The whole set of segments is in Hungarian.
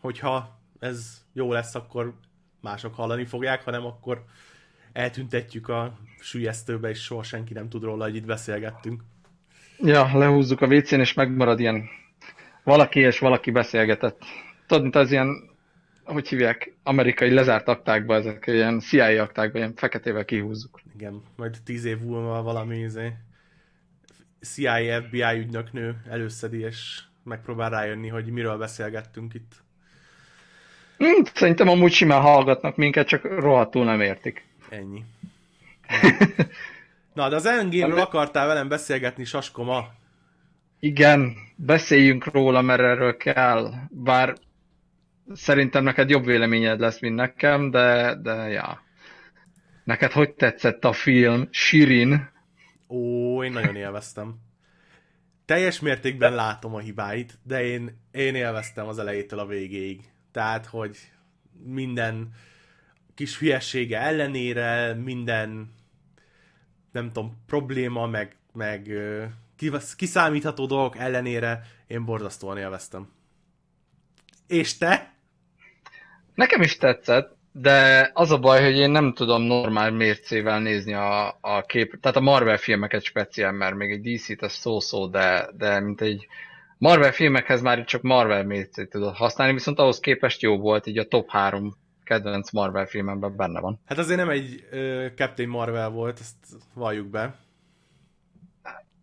hogyha ez jó lesz, akkor mások hallani fogják, hanem akkor eltüntetjük a sülyeztőbe, és soha senki nem tud róla, hogy itt beszélgettünk. Ja, lehúzzuk a WC-n, és megmarad ilyen valaki és valaki beszélgetett. Tudod, mint az ilyen, hogy hívják, amerikai lezárt aktákba, ezek ilyen CIA aktákba, ilyen feketével kihúzzuk. Igen, majd tíz év múlva valami izé, CIA, FBI ügynöknő előszedi, és megpróbál rájönni, hogy miről beszélgettünk itt. Hmm, szerintem amúgy simán hallgatnak minket, csak rohadtul nem értik. Ennyi. Na, de az Endgame-ről akartál velem beszélgetni, Saskoma. Igen, beszéljünk róla, mert erről kell. Bár szerintem neked jobb véleményed lesz, mint nekem, de, de ja. Neked hogy tetszett a film? Shirin? Ó, én nagyon élveztem. Teljes mértékben látom a hibáit, de én, én élveztem az elejétől a végéig. Tehát, hogy minden kis hülyessége ellenére, minden nem tudom, probléma, meg, meg kiszámítható dolgok ellenére én borzasztóan élveztem. És te? Nekem is tetszett, de az a baj, hogy én nem tudom normál mércével nézni a, a kép, tehát a Marvel filmeket speciál, mert még egy DC-t az szó-szó, de, de mint egy Marvel filmekhez már csak Marvel mércét tudod használni, viszont ahhoz képest jó volt, így a top 3 kedvenc Marvel filmemben benne van. Hát azért nem egy uh, Captain Marvel volt, ezt valljuk be.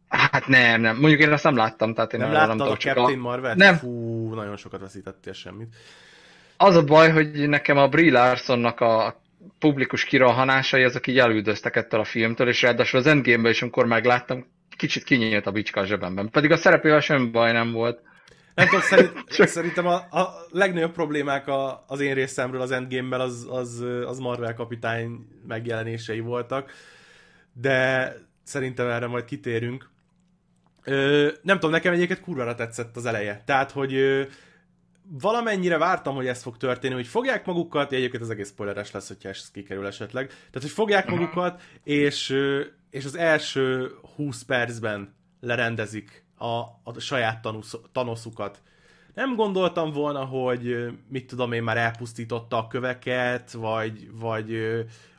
Hát nem, nem. Mondjuk én azt nem láttam, tehát én nem láttam a Captain a... Marvel? Nem. Fú, nagyon sokat veszítettél semmit. Az a baj, hogy nekem a Brie Larsonnak a publikus kirohanásai, azok így elüldöztek ettől a filmtől, és ráadásul az Endgame-ben is, amikor megláttam, kicsit kinyílt a bicska a zsebemben. Pedig a szerepével semmi baj nem volt. Nem tudom, szerint, Csak... szerintem a, a legnagyobb problémák a, az én részemről az Endgame-bel az, az, az Marvel kapitány megjelenései voltak, de szerintem erre majd kitérünk. Ö, nem tudom, nekem egyébként kurvára tetszett az eleje. Tehát, hogy ö, valamennyire vártam, hogy ez fog történni, hogy fogják magukat, egyébként az egész spoileres lesz, hogyha ez kikerül esetleg, tehát, hogy fogják magukat, és, és az első 20 percben lerendezik a, a saját tanusz, tanoszukat. Nem gondoltam volna, hogy mit tudom én, már elpusztította a köveket, vagy, vagy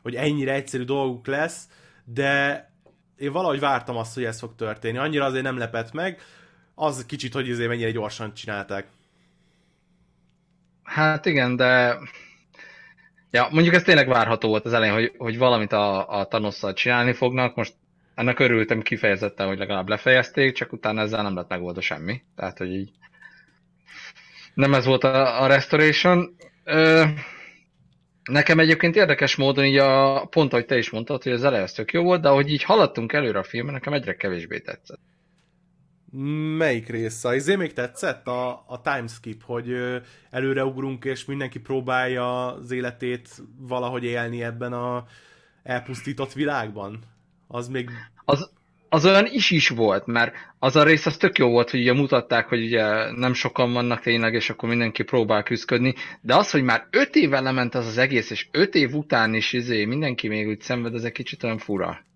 hogy ennyire egyszerű dolguk lesz, de én valahogy vártam azt, hogy ez fog történni. Annyira azért nem lepett meg, az kicsit, hogy azért mennyire gyorsan csinálták. Hát igen, de ja, mondjuk ez tényleg várható volt az elején, hogy, hogy valamit a, a tanosszal csinálni fognak. Most ennek örültem kifejezetten, hogy legalább lefejezték, csak utána ezzel nem lett megoldva semmi. Tehát, hogy így nem ez volt a, a restoration. Ö, nekem egyébként érdekes módon így a pont, ahogy te is mondtad, hogy az eleje jó volt, de ahogy így haladtunk előre a filmben, nekem egyre kevésbé tetszett. Melyik része? Izé még tetszett a, a timeskip, hogy előreugrunk, és mindenki próbálja az életét valahogy élni ebben a elpusztított világban? Az még... Az, az olyan is is volt, mert az a rész az tök jó volt, hogy ugye mutatták, hogy ugye nem sokan vannak tényleg, és akkor mindenki próbál küzdködni, de az, hogy már öt éve lement az az egész, és öt év után is izé, mindenki még úgy szenved, ez egy kicsit olyan fura.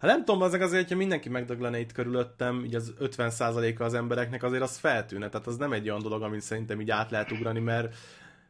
Hát nem tudom, azok azért, hogyha mindenki megdöglene itt körülöttem, így az 50%-a az embereknek azért az feltűnne, tehát az nem egy olyan dolog, amit szerintem így át lehet ugrani, mert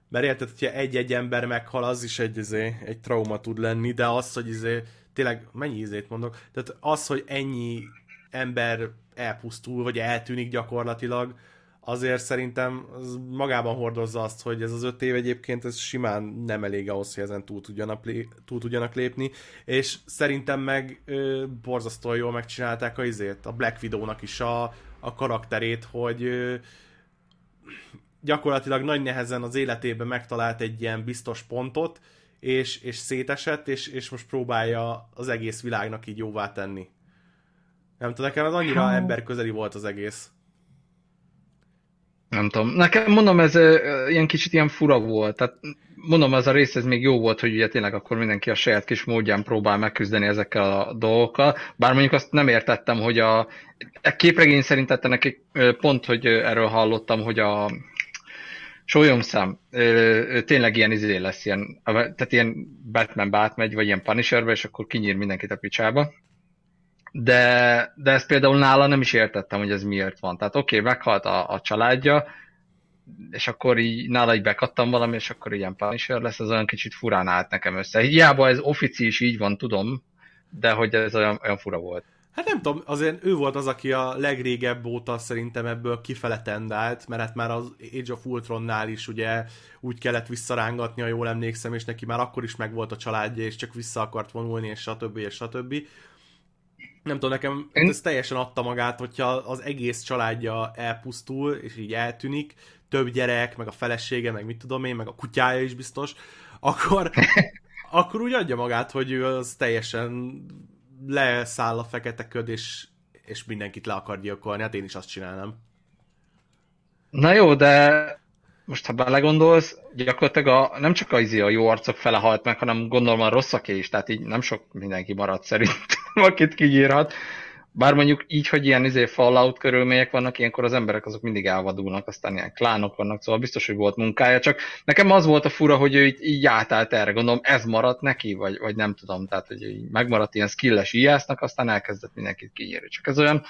mert érted, hogyha egy-egy ember meghal, az is egy, izé, egy trauma tud lenni, de az, hogy izé, tényleg mennyi izét mondok, tehát az, hogy ennyi ember elpusztul, vagy eltűnik gyakorlatilag, azért szerintem az magában hordozza azt, hogy ez az öt év egyébként ez simán nem elég ahhoz, hogy ezen túl tudjanak, túl tudjanak lépni, és szerintem meg ö, borzasztóan jól megcsinálták a izét, a Black Widow-nak is a, a karakterét, hogy ö, gyakorlatilag nagy nehezen az életében megtalált egy ilyen biztos pontot, és, és szétesett, és, és most próbálja az egész világnak így jóvá tenni. Nem tudom, nekem az annyira emberközeli volt az egész. Nem tudom. Nekem mondom, ez ilyen kicsit ilyen fura volt. Tehát mondom, ez a rész ez még jó volt, hogy ugye tényleg akkor mindenki a saját kis módján próbál megküzdeni ezekkel a dolgokkal. Bár mondjuk azt nem értettem, hogy a, a képregény szerint tette neki pont, hogy erről hallottam, hogy a szám, tényleg ilyen izé lesz, ilyen, tehát ilyen Batman bátmegy, vagy ilyen Punisherbe, és akkor kinyír mindenkit a picsába. De, de ezt például nála nem is értettem, hogy ez miért van. Tehát oké, okay, meghalt a, a családja, és akkor így nála így bekattam valami, és akkor ilyen Punisher lesz, az olyan kicsit furán állt nekem össze. Hiába ez offici így van, tudom, de hogy ez olyan, olyan fura volt. Hát nem tudom, azért ő volt az, aki a legrégebb óta szerintem ebből kifele tendált, mert hát már az Age of Ultronnál is ugye úgy kellett visszarángatni, ha jól emlékszem, és neki már akkor is megvolt a családja, és csak vissza akart vonulni, és stb. és stb. Nem tudom, nekem Én... ez teljesen adta magát, hogyha az egész családja elpusztul, és így eltűnik, több gyerek, meg a felesége, meg mit tudom én, meg a kutyája is biztos, akkor, akkor úgy adja magát, hogy ő az teljesen leszáll a fekete köd, és, és mindenkit le akar gyilkolni. Hát én is azt csinálnám. Na jó, de most ha belegondolsz, gyakorlatilag a, nem csak az a jó arcok fele halt meg, hanem gondolom a rosszaké is, tehát így nem sok mindenki maradt szerintem, akit kinyírhat. Bár mondjuk így, hogy ilyen izé Fallout körülmények vannak, ilyenkor az emberek azok mindig elvadulnak, aztán ilyen klánok vannak, szóval biztos, hogy volt munkája, csak nekem az volt a fura, hogy ő így, így átállt erre, gondolom ez maradt neki, vagy, vagy nem tudom, tehát hogy így megmaradt ilyen skilles ijásznak, aztán elkezdett mindenkit kinyírni. Csak ez olyan,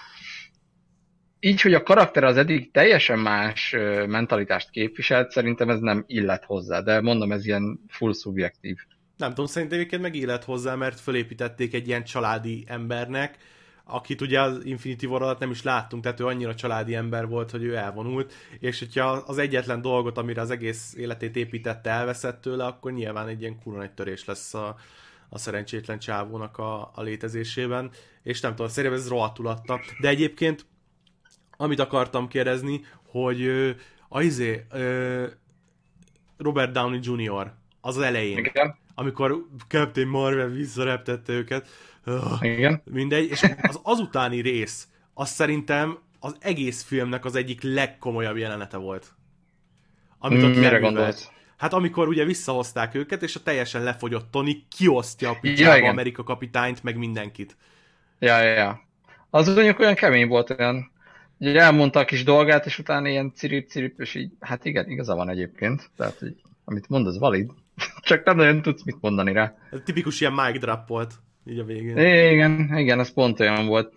így, hogy a karakter az eddig teljesen más mentalitást képviselt, szerintem ez nem illet hozzá, de mondom, ez ilyen full szubjektív. Nem tudom, szerintem egyébként meg illet hozzá, mert fölépítették egy ilyen családi embernek, akit ugye az Infinity War alatt nem is láttunk, tehát ő annyira családi ember volt, hogy ő elvonult, és hogyha az egyetlen dolgot, amire az egész életét építette, elveszett tőle, akkor nyilván egy ilyen kurva egy törés lesz a, a szerencsétlen csávónak a, a létezésében, és nem tudom, szerintem ez rohadtul adta. De egyébként, amit akartam kérdezni, hogy a izé, ö, Robert Downey Jr. az, az elején, Igen. Amikor Captain Marvel visszareptette őket, igen. Mindegy, és az azutáni rész, az szerintem az egész filmnek az egyik legkomolyabb jelenete volt. Amit ott Mire gondolsz? Hát amikor ugye visszahozták őket, és a teljesen lefogyott Tony kiosztja a picsába ja, Amerika kapitányt, meg mindenkit. Ja, ja, ja. Az mondjuk olyan kemény volt, olyan ugye elmondta a kis dolgát, és utána ilyen cirip, cirip, és így, hát igen, igaza van egyébként. Tehát, hogy amit mond, az valid. Csak nem nagyon tudsz mit mondani rá. Ez tipikus ilyen mic drop volt így a végén. Igen, igen, az pont olyan volt.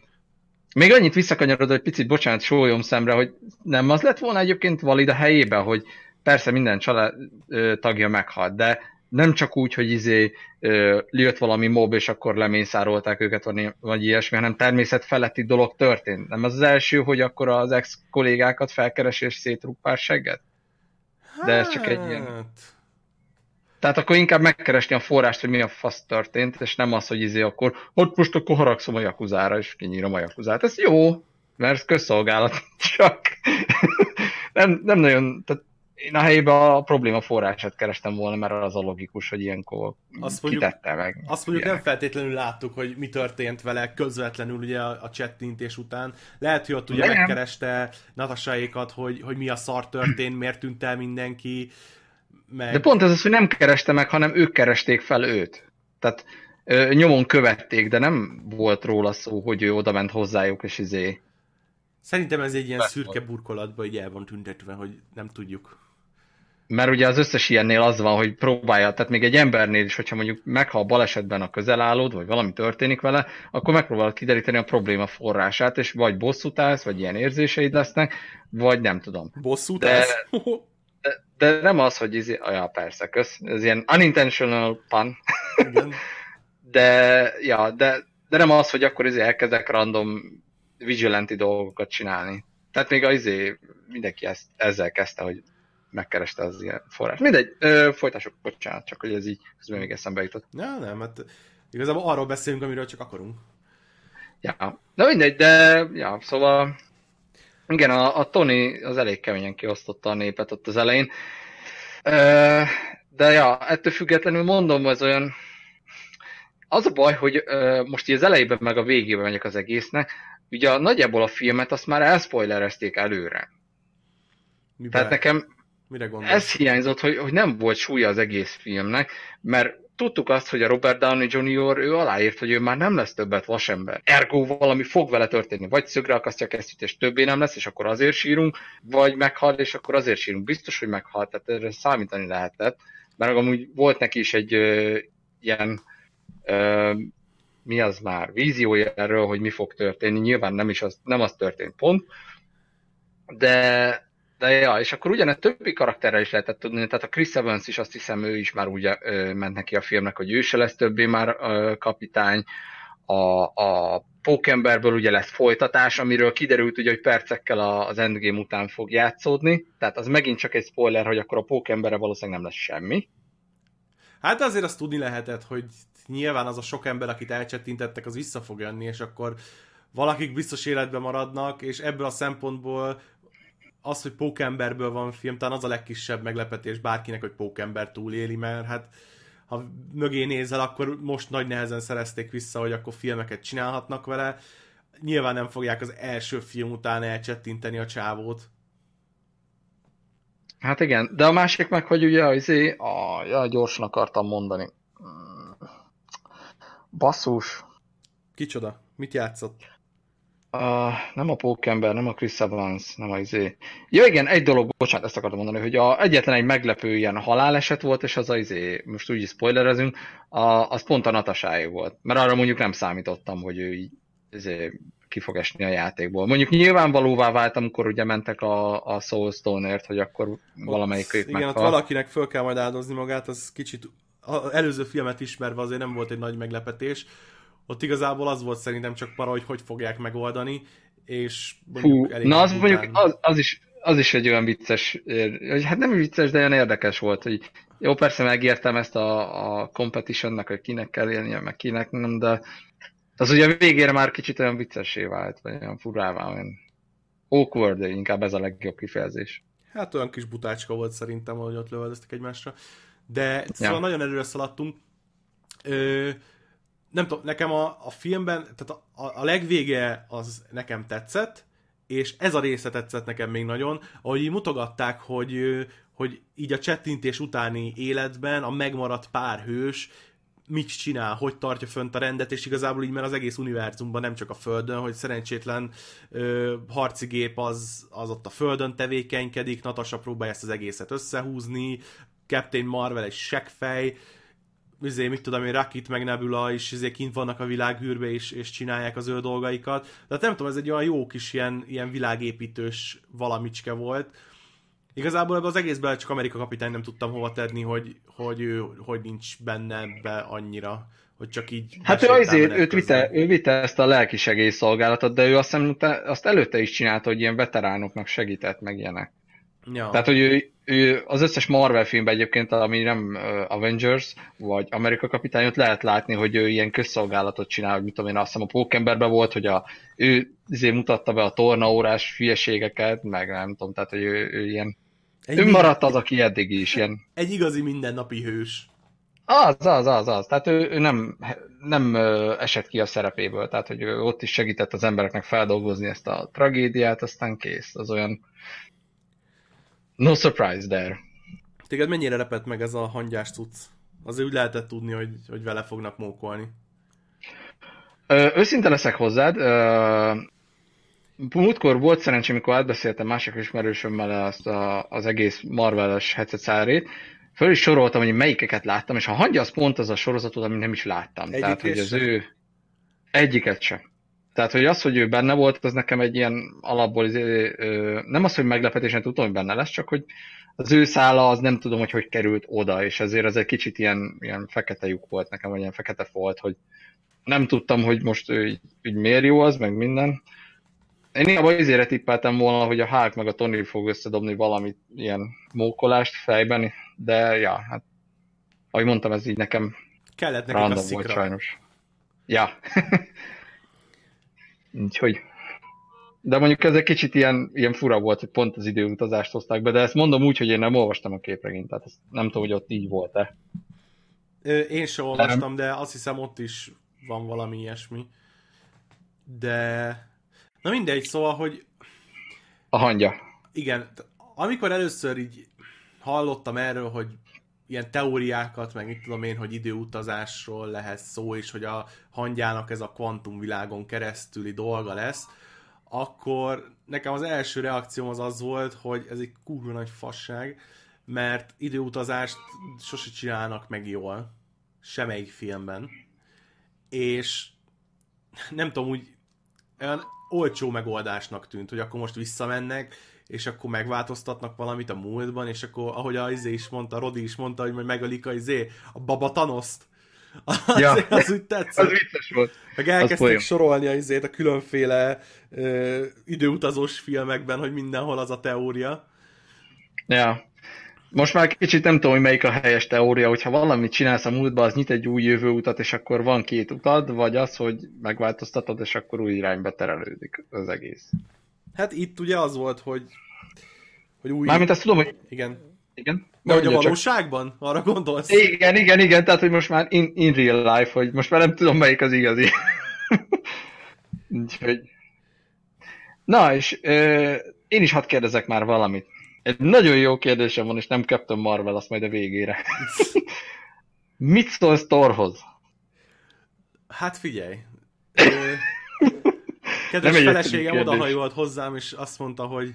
Még annyit visszakanyarod, hogy picit, bocsánat, sólyom szemre, hogy nem az lett volna egyébként valid a helyében, hogy persze minden család ö, tagja meghalt, de nem csak úgy, hogy izé ö, jött valami mob, és akkor lemészárolták őket, vagy, vagy ilyesmi, hanem természet feletti dolog történt. Nem az az első, hogy akkor az ex-kollégákat felkeres és szétrúg pár segget? De ez csak egy ilyen... Hát, tehát akkor inkább megkeresni a forrást, hogy mi a fasz történt, és nem az, hogy izé akkor, ott most akkor haragszom a jakuzára, és kinyírom a jakuzát. Ez jó, mert ez közszolgálat, csak nem, nem nagyon, tehát én a helyében a probléma forrását kerestem volna, mert az a logikus, hogy ilyenkor azt mondjuk, kitette meg. Azt mondjuk nem feltétlenül láttuk, hogy mi történt vele közvetlenül ugye a, a chattintés után. Lehet, hogy ott ugye nem. megkereste Natasáékat, hogy, hogy mi a szar történt, miért tűnt el mindenki, meg... De pont ez az, hogy nem kereste meg, hanem ők keresték fel őt. Tehát ö, nyomon követték, de nem volt róla szó, hogy ő oda ment hozzájuk, és izé... Szerintem ez egy ilyen Lesz szürke burkolatba így el van tüntetve, hogy nem tudjuk. Mert ugye az összes ilyennél az van, hogy próbálja, tehát még egy embernél is, hogyha mondjuk meghal balesetben a közelállód, vagy valami történik vele, akkor megpróbálod kideríteni a probléma forrását, és vagy bosszút állsz, vagy ilyen érzéseid lesznek, vagy nem tudom. Bosszút De... De, de nem az, hogy izé, ja, persze, kösz, ez ilyen unintentional pun. de, ja, de, de nem az, hogy akkor izé elkezdek random vigilanti dolgokat csinálni. Tehát még az izé, mindenki ezt, ezzel kezdte, hogy megkereste az ilyen forrás. Mindegy, ö, folytassuk, bocsánat, csak hogy ez így közben még eszembe jutott. Ja, nem, hát igazából arról beszélünk, amiről csak akarunk. Ja, de mindegy, de ja, szóval igen, a, a Tony az elég keményen kiosztotta a népet ott az elején. De ja, ettől függetlenül mondom, ez olyan... Az a baj, hogy most így az elejében meg a végében megyek az egésznek, ugye a, nagyjából a filmet azt már elspoilerezték előre. Miben? Tehát nekem Mire ez hiányzott, hogy, hogy nem volt súlya az egész filmnek, mert tudtuk azt, hogy a Robert Downey Jr. ő aláírt, hogy ő már nem lesz többet vasember. Ergo valami fog vele történni. Vagy szögre akasztja kesztyűt, és többé nem lesz, és akkor azért sírunk, vagy meghal, és akkor azért sírunk. Biztos, hogy meghalt, tehát erre számítani lehetett. Mert amúgy volt neki is egy ö, ilyen ö, mi az már, víziója erről, hogy mi fog történni. Nyilván nem is az, nem az történt pont, de de ja, és akkor ugyanezt többi karakterrel is lehetett tudni, tehát a Chris Evans is azt hiszem, ő is már ugye ö, ment neki a filmnek, hogy ő se lesz többé már ö, kapitány, a, a Pókemberből ugye lesz folytatás, amiről kiderült ugye, hogy percekkel az Endgame után fog játszódni, tehát az megint csak egy spoiler, hogy akkor a Pókemberre valószínűleg nem lesz semmi. Hát azért azt tudni lehetett, hogy nyilván az a sok ember, akit elcsettintettek, az vissza fog jönni, és akkor valakik biztos életben maradnak, és ebből a szempontból az, hogy Pókemberből van film, talán az a legkisebb meglepetés bárkinek, hogy Pókember túléli, mert hát ha mögé nézel, akkor most nagy nehezen szerezték vissza, hogy akkor filmeket csinálhatnak vele. Nyilván nem fogják az első film után elcsettinteni a csávót. Hát igen, de a másik meg, hogy ugye azért, a, ja, gyorsan akartam mondani. Basszus. Kicsoda? Mit játszott? Uh, nem a Pókember, nem a Chris Evans, nem a izé. Ja igen, egy dolog, bocsánat, ezt akartam mondani, hogy a, egyetlen egy meglepő ilyen haláleset volt, és az a izé, most úgy spoilerezünk, a, az pont a Natasáé volt. Mert arra mondjuk nem számítottam, hogy ő így izé, ki fog esni a játékból. Mondjuk nyilvánvalóvá vált, amikor ugye mentek a, a Soulstone-ért, hogy akkor valamelyik ők Igen, ott valakinek föl kell majd áldozni magát, az kicsit előző filmet ismerve azért nem volt egy nagy meglepetés, ott igazából az volt szerintem csak para, hogy hogy fogják megoldani, és Fú, na az mondjuk az, az, is, az is egy olyan vicces, hogy hát nem vicces, de olyan érdekes volt, hogy jó, persze megértem ezt a, a competitionnek, hogy kinek kell élnie, meg kinek nem, de az ugye végére már kicsit olyan viccesé vált, vagy olyan furává, olyan awkward, inkább ez a legjobb kifejezés. Hát olyan kis butácska volt szerintem, hogy ott lövöldöztek egymásra. De szóval ja. nagyon előre szaladtunk. Ö, nem tudom, nekem a, a filmben, tehát a, a, a legvége az nekem tetszett, és ez a része tetszett nekem még nagyon, ahogy így mutogatták, hogy, hogy így a csettintés utáni életben a megmaradt pár hős mit csinál, hogy tartja fönt a rendet, és igazából így, mert az egész univerzumban, nem csak a Földön, hogy szerencsétlen ö, harci gép az, az ott a Földön tevékenykedik, Natasha próbálja ezt az egészet összehúzni, Captain Marvel egy seggfej, izé, mit tudom én, Rakit meg Nebula is izé kint vannak a világűrbe és, és csinálják az ő dolgaikat. Tehát nem tudom, ez egy olyan jó kis ilyen, ilyen világépítős valamicske volt. Igazából ebben az egészben csak Amerika kapitány nem tudtam hova tenni, hogy, hogy ő hogy nincs benne be annyira hogy csak így... Hát ő azért, őt vitte, ő vitte ezt a lelki segélyszolgálatot, de ő azt, hiszem, azt előtte is csinálta, hogy ilyen veteránoknak segített, meg ilyenek. Ja. Tehát, hogy ő, ő az összes Marvel filmben egyébként, ami nem Avengers, vagy Amerika kapitányot lehet látni, hogy ő ilyen közszolgálatot csinál, hogy mit tudom én, azt hiszem a Pókemberben volt, hogy a, ő izé mutatta be a tornaórás hülyeségeket, meg nem tudom, tehát, hogy ő, ő ilyen egy ő maradt az, aki eddig is ilyen. Egy igazi mindennapi hős. Az, az, az, az. Tehát ő, ő nem, nem esett ki a szerepéből, tehát hogy ő ott is segített az embereknek feldolgozni ezt a tragédiát, aztán kész. Az olyan No surprise there. Téged mennyire repett meg ez a hangyás cucc? Azért úgy lehetett tudni, hogy, hogy vele fognak mókolni. Ö, őszinte leszek hozzád. Ö, múltkor volt szerencsém, amikor átbeszéltem másik ismerősömmel azt a, az egész Marvel-es hetet föl is soroltam, hogy melyikeket láttam, és a hangya az pont az a sorozatot, amit nem is láttam. Egyik Tehát, hogy az ő egyiket sem. Tehát, hogy az, hogy ő benne volt, az nekem egy ilyen alapból, nem az, hogy meglepetésen tudom, hogy benne lesz, csak hogy az ő szála az nem tudom, hogy hogy került oda, és ezért ez egy kicsit ilyen, ilyen fekete lyuk volt nekem, vagy ilyen fekete volt, hogy nem tudtam, hogy most ő így miért jó az, meg minden. Én inkább azért tippeltem volna, hogy a Hulk meg a Tony fog összedobni valamit ilyen mókolást fejben, de ja, hát ahogy mondtam, ez így nekem Kellett nekik random a volt sajnos. Ja. Úgyhogy de mondjuk ez egy kicsit ilyen, ilyen fura volt, hogy pont az időutazást hozták be, de ezt mondom úgy, hogy én nem olvastam a képregényt, tehát ezt nem tudom, hogy ott így volt-e. Én sem olvastam, de azt hiszem ott is van valami ilyesmi. De... Na mindegy, szóval, hogy... A hangya. Igen, amikor először így hallottam erről, hogy ilyen teóriákat, meg mit tudom én, hogy időutazásról lehet szó, és hogy a hangyának ez a kvantumvilágon keresztüli dolga lesz, akkor nekem az első reakcióm az az volt, hogy ez egy kurva nagy fasság, mert időutazást sose csinálnak meg jól, semmelyik filmben, és nem tudom, úgy olyan olcsó megoldásnak tűnt, hogy akkor most visszamennek, és akkor megváltoztatnak valamit a múltban, és akkor, ahogy a izé is mondta, Rodi is mondta, hogy majd megölik a izé, a Baba Thanoszt. Az, ja. az úgy tetszett. Az vicces volt. Meg elkezdték sorolni a izét a különféle ö, időutazós filmekben, hogy mindenhol az a teória. Ja. Most már kicsit nem tudom, hogy melyik a helyes teória, hogyha valamit csinálsz a múltba, az nyit egy új jövőutat, és akkor van két utad, vagy az, hogy megváltoztatod, és akkor új irányba terelődik az egész. Hát itt ugye az volt, hogy, hogy új... Mármint azt tudom, hogy... Igen. Igen. De hogy a valóságban? Csak... Arra gondolsz? Igen, igen, igen, tehát hogy most már in, in real life, hogy most már nem tudom melyik az igazi. Úgyhogy... Na, és ö, én is hadd kérdezek már valamit. Egy nagyon jó kérdésem van, és nem Captain Marvel, azt majd a végére. Mit szólsz Thorhoz? Hát figyelj. Kedves feleségem odahajolt hozzám, és azt mondta, hogy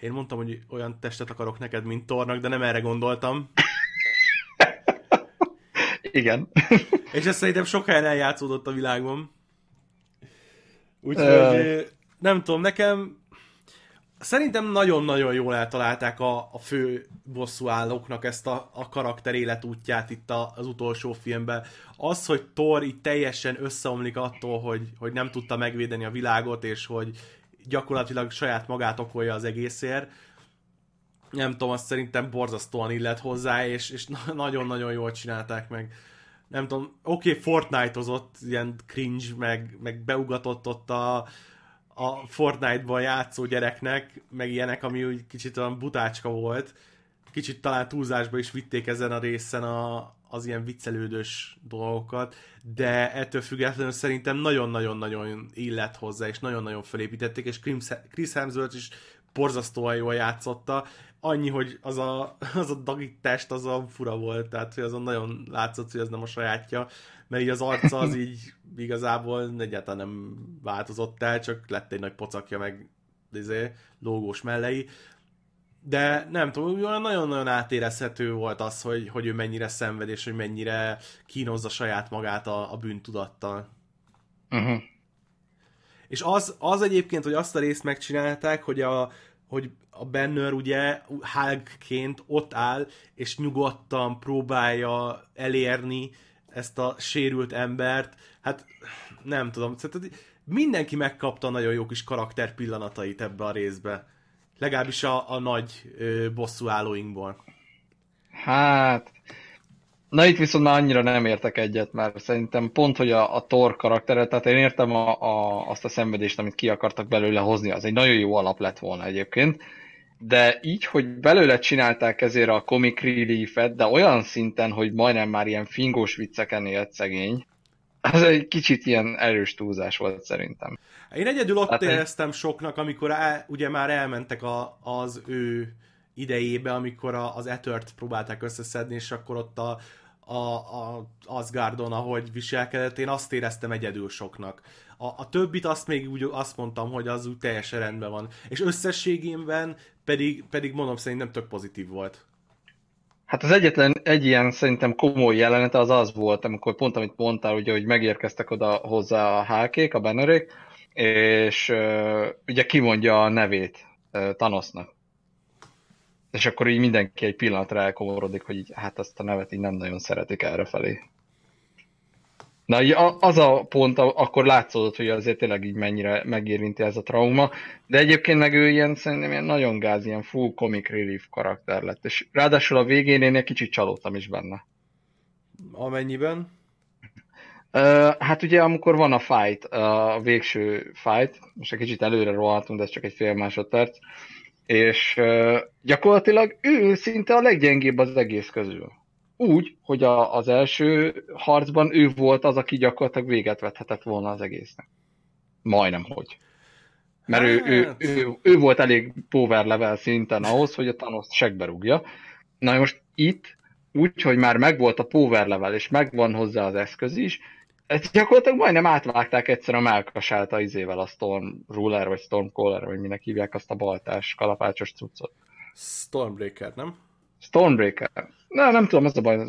én mondtam, hogy olyan testet akarok neked, mint Tornak, de nem erre gondoltam. Igen. És ez szerintem sok helyen eljátszódott a világban. Úgyhogy uh... nem tudom, nekem Szerintem nagyon-nagyon jól eltalálták a, a fő bosszúállóknak ezt a, a karakter életútját itt a, az utolsó filmben. Az, hogy Thor itt teljesen összeomlik attól, hogy, hogy nem tudta megvédeni a világot, és hogy gyakorlatilag saját magát okolja az egészért, nem tudom, azt szerintem borzasztóan illet hozzá, és, és nagyon-nagyon jól csinálták meg. Nem tudom, oké, okay, Fortnite-ozott, ilyen cringe, meg, meg beugatott ott a, a Fortnite-ban játszó gyereknek, meg ilyenek, ami úgy kicsit olyan butácska volt. Kicsit talán túlzásba is vitték ezen a részen a, az ilyen viccelődős dolgokat, de ettől függetlenül szerintem nagyon-nagyon-nagyon illet hozzá, és nagyon-nagyon felépítették, és Chris Hemsworth is borzasztóan jól játszotta. Annyi, hogy az a, az a dagi test az a fura volt, tehát hogy azon nagyon látszott, hogy ez nem a sajátja, mert így az arca az így igazából egyáltalán nem változott el, csak lett egy nagy pocakja, meg izé, lógós mellei. De nem tudom, olyan nagyon-nagyon átérezhető volt az, hogy, hogy ő mennyire szenved, és hogy mennyire kínozza saját magát a, a bűntudattal. Uh-huh. És az, az egyébként, hogy azt a részt megcsinálták, hogy a, hogy a Banner ugye Hulkként ott áll, és nyugodtan próbálja elérni ezt a sérült embert, hát nem tudom, mindenki megkapta nagyon jó kis karakter pillanatait ebbe a részbe. Legalábbis a, a nagy ö, bosszúállóinkból. Hát, na itt viszont már annyira nem értek egyet, mert szerintem pont, hogy a, a Thor karaktere, tehát én értem a, a, azt a szenvedést, amit ki akartak belőle hozni, az egy nagyon jó alap lett volna egyébként, de így, hogy belőle csinálták ezért a comic relief de olyan szinten, hogy majdnem már ilyen fingós vicceken élt szegény, az egy kicsit ilyen erős túlzás volt szerintem. Én egyedül ott hát, éreztem soknak, amikor el, ugye már elmentek a, az ő idejébe, amikor a, az Etört próbálták összeszedni, és akkor ott a, a, a Asgardon, ahogy viselkedett, én azt éreztem egyedül soknak. A, a többit azt még úgy azt mondtam, hogy az úgy teljesen rendben van. És összességében pedig, pedig mondom, szerintem tök pozitív volt. Hát az egyetlen egy ilyen szerintem komoly jelenete az az volt, amikor pont amit mondtál, ugye, hogy megérkeztek oda hozzá a hákék, a bannerék, és uh, ugye kimondja a nevét uh. És akkor így mindenki egy pillanatra elkomorodik, hogy így, hát azt a nevet így nem nagyon szeretik errefelé. Na, az a pont, akkor látszódott, hogy azért tényleg így mennyire megérinti ez a trauma, de egyébként meg ő ilyen, szerintem ilyen nagyon gáz, ilyen full comic relief karakter lett, és ráadásul a végén én egy kicsit csalódtam is benne. Amennyiben? Uh, hát ugye amikor van a fight, a végső fight, most egy kicsit előre rohantunk, de ez csak egy fél másodperc, és gyakorlatilag ő szinte a leggyengébb az egész közül úgy, hogy a, az első harcban ő volt az, aki gyakorlatilag véget vethetett volna az egésznek. Majdnem hogy. Mert hát... ő, ő, hát. ő, ő, volt elég power level szinten ahhoz, hogy a Thanos segbe rúgja. Na most itt, úgy, hogy már megvolt a power level, és megvan hozzá az eszköz is, ezt gyakorlatilag majdnem átvágták egyszer a melkasát a izével, a Storm Ruler, vagy Stormcaller, vagy minek hívják azt a baltás, kalapácsos cuccot. Stormbreaker, nem? Stormbreaker. Na, nem tudom, az a baj.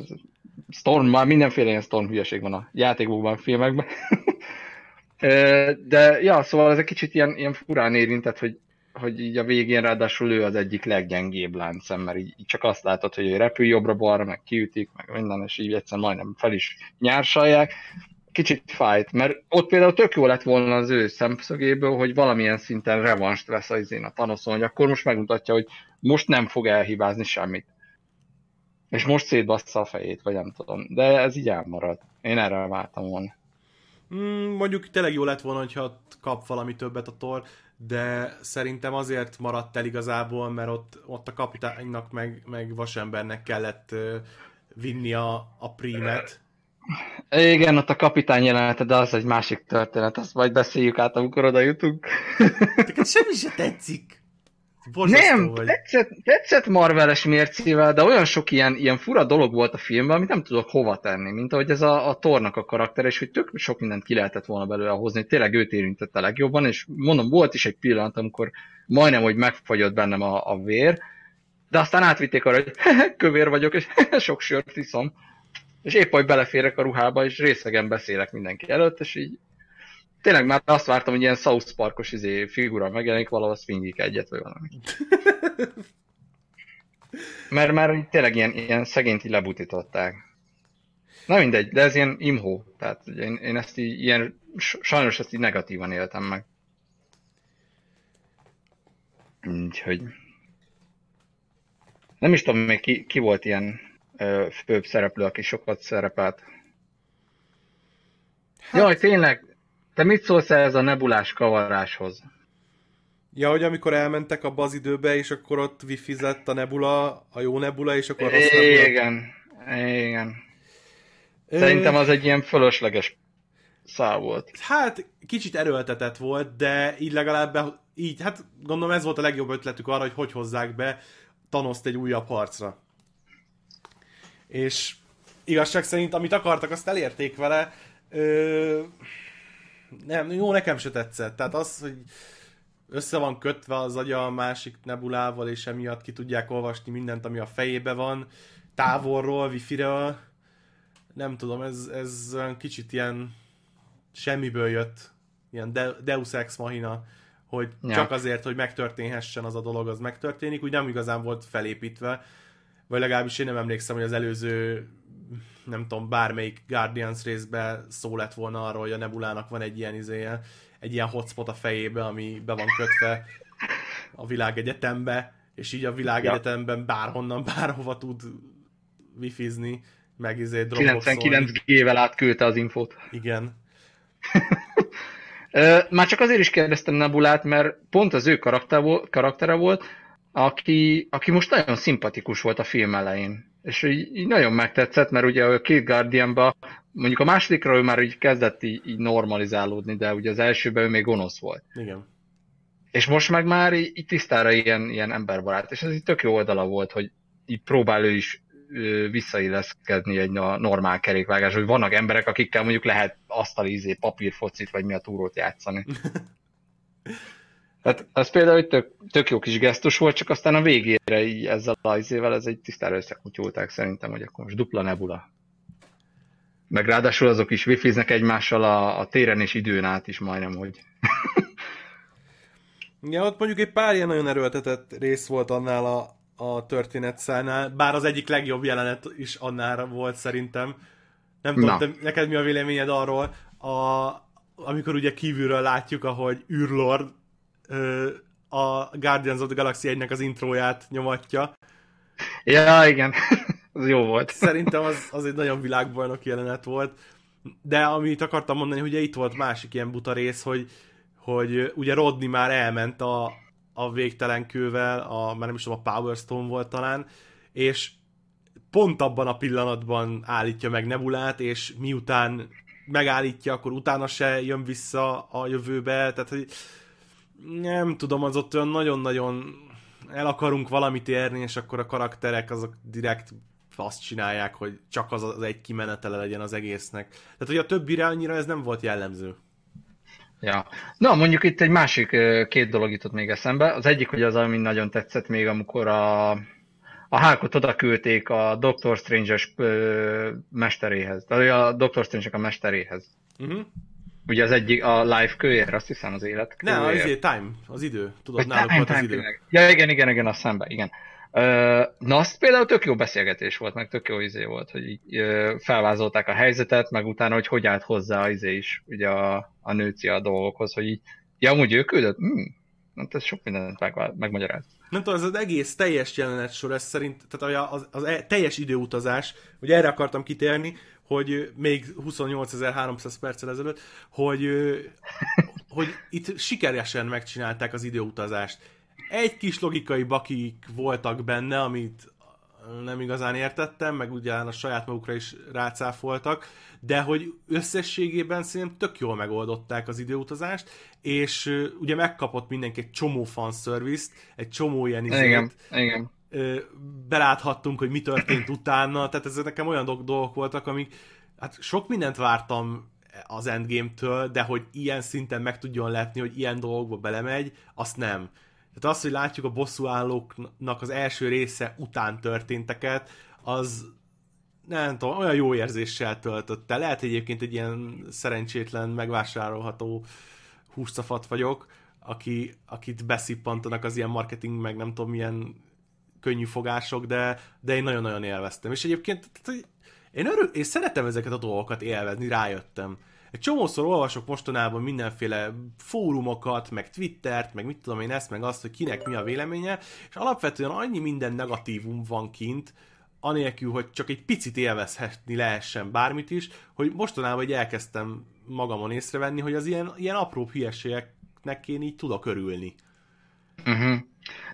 Storm, már mindenféle ilyen Storm hülyeség van a játékokban, filmekben. De ja, szóval ez egy kicsit ilyen, ilyen furán érintett, hogy hogy így a végén ráadásul ő az egyik leggyengébb láncem, mert így, így csak azt látod, hogy ő repül jobbra-balra, meg kiütik, meg minden, és így egyszer majdnem fel is nyársalják. Kicsit fájt, mert ott például tök jó lett volna az ő szemszögéből, hogy valamilyen szinten revanst vesz az én a Thanoson, hogy akkor most megmutatja, hogy most nem fog elhibázni semmit. És most szétbassza a fejét, vagy nem tudom. De ez így elmarad. Én erre vártam volna. Mm, mondjuk tényleg jó lett volna, hogyha kap valami többet a tor, de szerintem azért maradt el igazából, mert ott, ott a kapitánynak meg, meg vasembernek kellett uh, vinni a, a prímet. Igen, ott a kapitány jelenete, de az egy másik történet, azt majd beszéljük át, amikor oda jutunk. Neked semmi se tetszik. Borzasztó nem, vagy. Tetszett, tetszett Marveles mércével, de olyan sok ilyen, ilyen fura dolog volt a filmben, amit nem tudok hova tenni, mint ahogy ez a, a tornak a karakter, és hogy tök sok mindent ki lehetett volna belőle hozni, tényleg őt érintette legjobban, és mondom, volt is egy pillanat, amikor majdnem, hogy megfagyott bennem a, a vér, de aztán átvitték arra, hogy kövér vagyok, és sok sört iszom, és épp, hogy beleférek a ruhába, és részegen beszélek mindenki előtt, és így tényleg már azt vártam, hogy ilyen South Parkos izé, figura megjelenik, valahol swingik egyet, vagy valami. Mert már tényleg ilyen, ilyen szegényt így lebutították. Na mindegy, de ez ilyen imhó. Tehát én, én ezt így, ilyen, sajnos ezt így negatívan éltem meg. Úgyhogy... Nem is tudom még ki, ki volt ilyen főbb szereplő, aki sokat szerepelt. Hát... Jaj, tényleg, te mit szólsz ez a nebulás kavaráshoz? Ja, hogy amikor elmentek abba az időbe, és akkor ott wifizett a nebula, a jó nebula, és akkor rossz nebula. Igen, igen. Szerintem az egy ilyen fölösleges szál volt. Hát, kicsit erőltetett volt, de így legalább be, így, hát gondolom ez volt a legjobb ötletük arra, hogy hogy hozzák be Thanoszt egy újabb harcra. És igazság szerint, amit akartak, azt elérték vele. Ö nem, jó, nekem se tetszett. Tehát az, hogy össze van kötve az agya a másik nebulával, és emiatt ki tudják olvasni mindent, ami a fejébe van, távolról, wifi-ről. Nem tudom, ez, ez kicsit ilyen semmiből jött, ilyen Deus Ex Machina, hogy ja. csak azért, hogy megtörténhessen az a dolog, az megtörténik, úgy nem igazán volt felépítve, vagy legalábbis én nem emlékszem, hogy az előző nem tudom, bármelyik Guardians részben szó lett volna arról, hogy a Nebulának van egy ilyen izéje, egy ilyen hotspot a fejébe, ami be van kötve a világegyetembe, és így a világegyetemben bárhonnan, bárhova tud wifizni, meg izé 99G-vel átküldte az infót. Igen. Már csak azért is kérdeztem Nebulát, mert pont az ő karaktere volt, aki, aki most nagyon szimpatikus volt a film elején és így, így nagyon megtetszett, mert ugye a két guardian mondjuk a másodikra ő már így kezdett így, így normalizálódni, de ugye az elsőben ő még gonosz volt. Igen. És most meg már így, így tisztára ilyen, ilyen emberbarát, és ez egy tök jó oldala volt, hogy így próbál ő is visszailleszkedni egy normál kerékvágás, hogy vannak emberek, akikkel mondjuk lehet asztali izé, papírfocit, vagy mi a túrót játszani. Tehát az például egy tök, tök jó kis gesztus volt, csak aztán a végére így ezzel a izével ez egy tisztára összekutyulták szerintem, hogy akkor most dupla nebula. Meg ráadásul azok is wifiznek egymással a, a téren és időn át is majdnem, hogy... ja, ott mondjuk egy pár ilyen nagyon erőltetett rész volt annál a, a történetszánál, bár az egyik legjobb jelenet is annál volt szerintem. Nem tudom, te, neked mi a véleményed arról, a, amikor ugye kívülről látjuk, ahogy űrlord a Guardians of the Galaxy 1-nek az intróját nyomatja. Ja, igen. az jó volt. Szerintem az, az egy nagyon világbajnok jelenet volt. De amit akartam mondani, hogy ugye itt volt másik ilyen buta rész, hogy, hogy ugye Rodney már elment a, a végtelen kővel, a, már nem is tudom, a Power Stone volt talán, és pont abban a pillanatban állítja meg Nebulát, és miután megállítja, akkor utána se jön vissza a jövőbe, tehát hogy nem tudom, az ott olyan nagyon-nagyon el akarunk valamit érni, és akkor a karakterek azok direkt azt csinálják, hogy csak az, az egy kimenetele legyen az egésznek. Tehát, hogy a többire annyira ez nem volt jellemző. Ja. Na, mondjuk itt egy másik két dolog jutott még eszembe. Az egyik, hogy az, ami nagyon tetszett még, amikor a, a Hákot oda küldték a Doctor Strange-es mesteréhez. Tehát a Doctor Strange-ek a mesteréhez. Uh-huh Ugye az egyik, a live kövér, azt hiszem az élet. Nem, az izé, time, az idő. Tudod, Vagy náluk time, volt az time, idő. tényleg. Ja, igen, igen, igen, a szembe, igen. Na, azt például tök jó beszélgetés volt, meg tök jó izé volt, hogy így, felvázolták a helyzetet, meg utána, hogy hogy állt hozzá az izé is, ugye a, a nőci a dolgokhoz, hogy így, ja, amúgy ő küldött? Hmm, hát ez sok mindent meg, megmagyaráz. Nem tudom, ez az egész teljes jelenet sor, ez szerint, tehát az, az, az teljes időutazás, hogy erre akartam kitérni, hogy még 28.300 perccel ezelőtt, hogy, hogy itt sikeresen megcsinálták az időutazást. Egy kis logikai bakik voltak benne, amit nem igazán értettem, meg ugyan a saját magukra is rácáfoltak, de hogy összességében szerintem tök jól megoldották az időutazást, és ugye megkapott mindenki egy csomó fanservice egy csomó ilyen izét, igen, igen. Beláthattunk, hogy mi történt utána, tehát ezek nekem olyan dolgok voltak, amik, hát sok mindent vártam az Endgame-től, de hogy ilyen szinten meg tudjon letni, hogy ilyen dolgokba belemegy, azt nem. Tehát az, hogy látjuk a bosszúállóknak az első része után történteket, az nem tudom, olyan jó érzéssel töltötte. Lehet egyébként egy ilyen szerencsétlen, megvásárolható húscafat vagyok, aki, akit beszippantanak az ilyen marketing, meg nem tudom, milyen könnyű fogások, de, de én nagyon-nagyon élveztem. És egyébként én, örül, én szeretem ezeket a dolgokat élvezni, rájöttem. Egy csomószor olvasok mostanában mindenféle fórumokat, meg Twittert, meg mit tudom én ezt, meg azt, hogy kinek mi a véleménye, és alapvetően annyi minden negatívum van kint, anélkül, hogy csak egy picit élvezhetni lehessen bármit is, hogy mostanában egy elkezdtem magamon észrevenni, hogy az ilyen, ilyen apró hülyeségeknek én így tudok örülni. Uh-huh.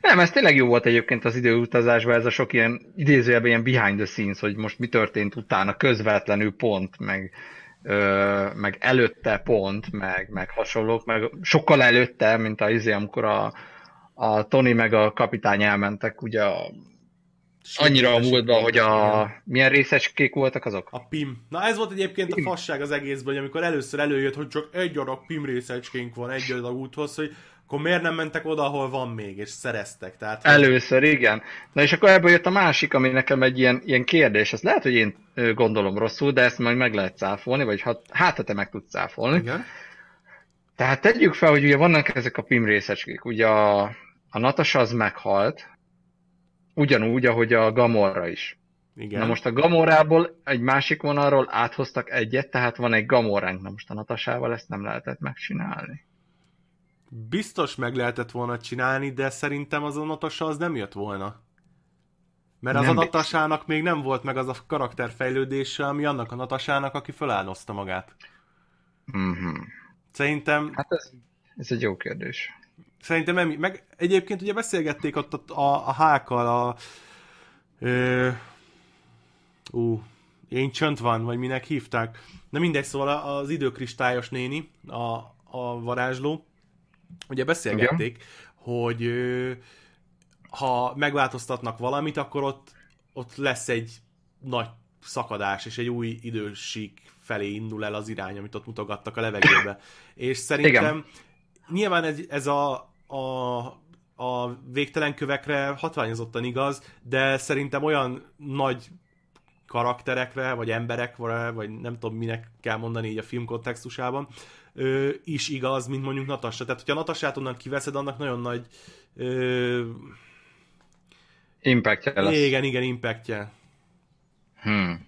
Nem, ez tényleg jó volt egyébként az időutazásban, ez a sok ilyen idézőjelben ilyen behind the scenes, hogy most mi történt utána, közvetlenül pont, meg, ö, meg előtte pont, meg, meg hasonlók, meg sokkal előtte, mint a izé, amikor a, a Tony meg a kapitány elmentek ugye a Annyira a múltban, hogy a... Milyen részecskék voltak azok? A PIM. Na ez volt egyébként PIM. a fasság az egészben, hogy amikor először előjött, hogy csak egy adag PIM részecskénk van egy adag úthoz, hogy akkor miért nem mentek oda, ahol van még, és szereztek. Tehát, Először, igen. Na és akkor ebből jött a másik, ami nekem egy ilyen, ilyen kérdés. Ez lehet, hogy én gondolom rosszul, de ezt majd meg lehet cáfolni, vagy hát, hát ha te meg tudsz cáfolni. Igen. Tehát tegyük fel, hogy ugye vannak ezek a PIM részecskék. Ugye a, a Natasha az meghalt, ugyanúgy, ahogy a Gamorra is. Igen. Na most a Gamorából egy másik vonalról áthoztak egyet, tehát van egy Gamoránk. Na most a Natasával ezt nem lehetett megcsinálni. Biztos meg lehetett volna csinálni, de szerintem az a Natasha az nem jött volna. Mert az nem a Natasának még nem volt meg az a karakterfejlődése, ami annak a Natasának, aki fölállnozta magát. Mm-hmm. Szerintem... Hát ez, ez egy jó kérdés. Szerintem emi, meg egyébként ugye beszélgették ott a, a, a hákkal a... Ö, ú, én csönt van, vagy minek hívták. Na mindegy, szóval az időkristályos néni, a, a varázsló, ugye beszélgették, Igen. hogy ha megváltoztatnak valamit, akkor ott, ott lesz egy nagy szakadás, és egy új idősík felé indul el az irány, amit ott mutogattak a levegőbe. és szerintem Igen. nyilván ez, ez a, a, a végtelen kövekre hatványozottan igaz, de szerintem olyan nagy karakterekre, vagy emberekre, vagy nem tudom minek kell mondani így a film kontextusában, ö, is igaz, mint mondjuk Natasha. Tehát, hogyha Natasát onnan kiveszed, annak nagyon nagy ö... impactja lesz. Igen, igen, impactja. Hmm.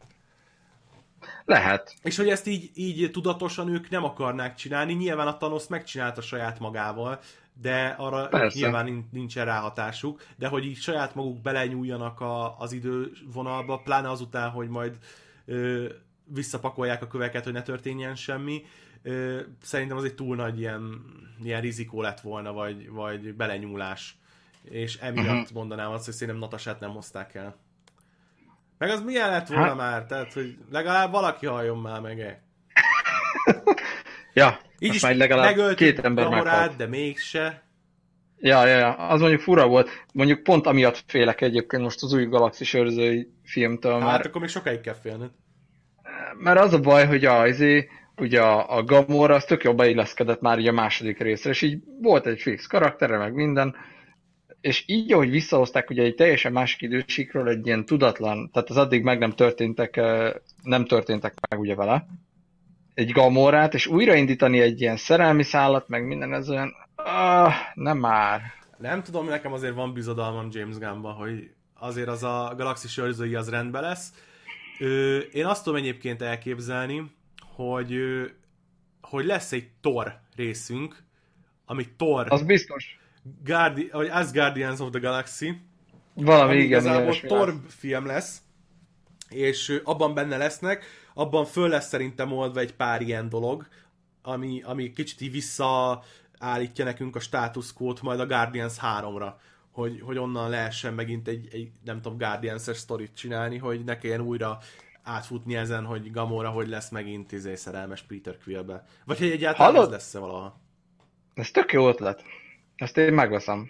Lehet. És hogy ezt így, így tudatosan ők nem akarnák csinálni, nyilván a Thanos megcsinálta saját magával, de arra Persze. nyilván nincsen ráhatásuk, de hogy így saját maguk belenyúljanak a, az idővonalba, pláne azután, hogy majd ö, visszapakolják a köveket, hogy ne történjen semmi, szerintem az egy túl nagy ilyen, ilyen rizikó lett volna, vagy, vagy belenyúlás. És emiatt uh-huh. mondanám azt, hogy szerintem Natasát nem hozták el. Meg az milyen lett volna hát... már? Tehát, hogy legalább valaki halljon már meg -e. ja, így is majd legalább két ember meghalt. de mégse. Ja, ja, ja, az mondjuk fura volt. Mondjuk pont amiatt félek egyébként most az új Galaxis őrzői filmtől. Hát mert... akkor még sokáig kell félned. Mert az a baj, hogy a, azért, ugye a, a Gamora az tök jól beilleszkedett már ugye a második részre, és így volt egy fix karaktere, meg minden, és így, ahogy visszahozták ugye egy teljesen másik idősikről egy ilyen tudatlan, tehát az addig meg nem történtek, nem történtek meg ugye vele, egy gamorát, és újraindítani egy ilyen szerelmi szállat, meg minden ez olyan, ah, nem már. Nem tudom, nekem azért van bizodalmam James Gunnba, hogy azért az a galaxis őrzői az rendben lesz. Ö, én azt tudom egyébként elképzelni, hogy, hogy lesz egy Thor részünk, ami Thor... Az biztos. Guardi- vagy As Guardians of the Galaxy. Valami ami igen, igazából Thor lesz. film lesz, és abban benne lesznek, abban föl lesz szerintem oldva egy pár ilyen dolog, ami, ami kicsit így visszaállítja nekünk a status quo majd a Guardians 3-ra, hogy, hogy onnan lehessen megint egy, egy nem tudom, Guardians-es sztorit csinálni, hogy ne kelljen újra átfutni ezen, hogy Gamora hogy lesz megint izé szerelmes Peter Quillbe. Vagy hogy egyáltalán Hallod? ez lesz-e valaha. Ez tök jó ötlet. Ezt én megveszem.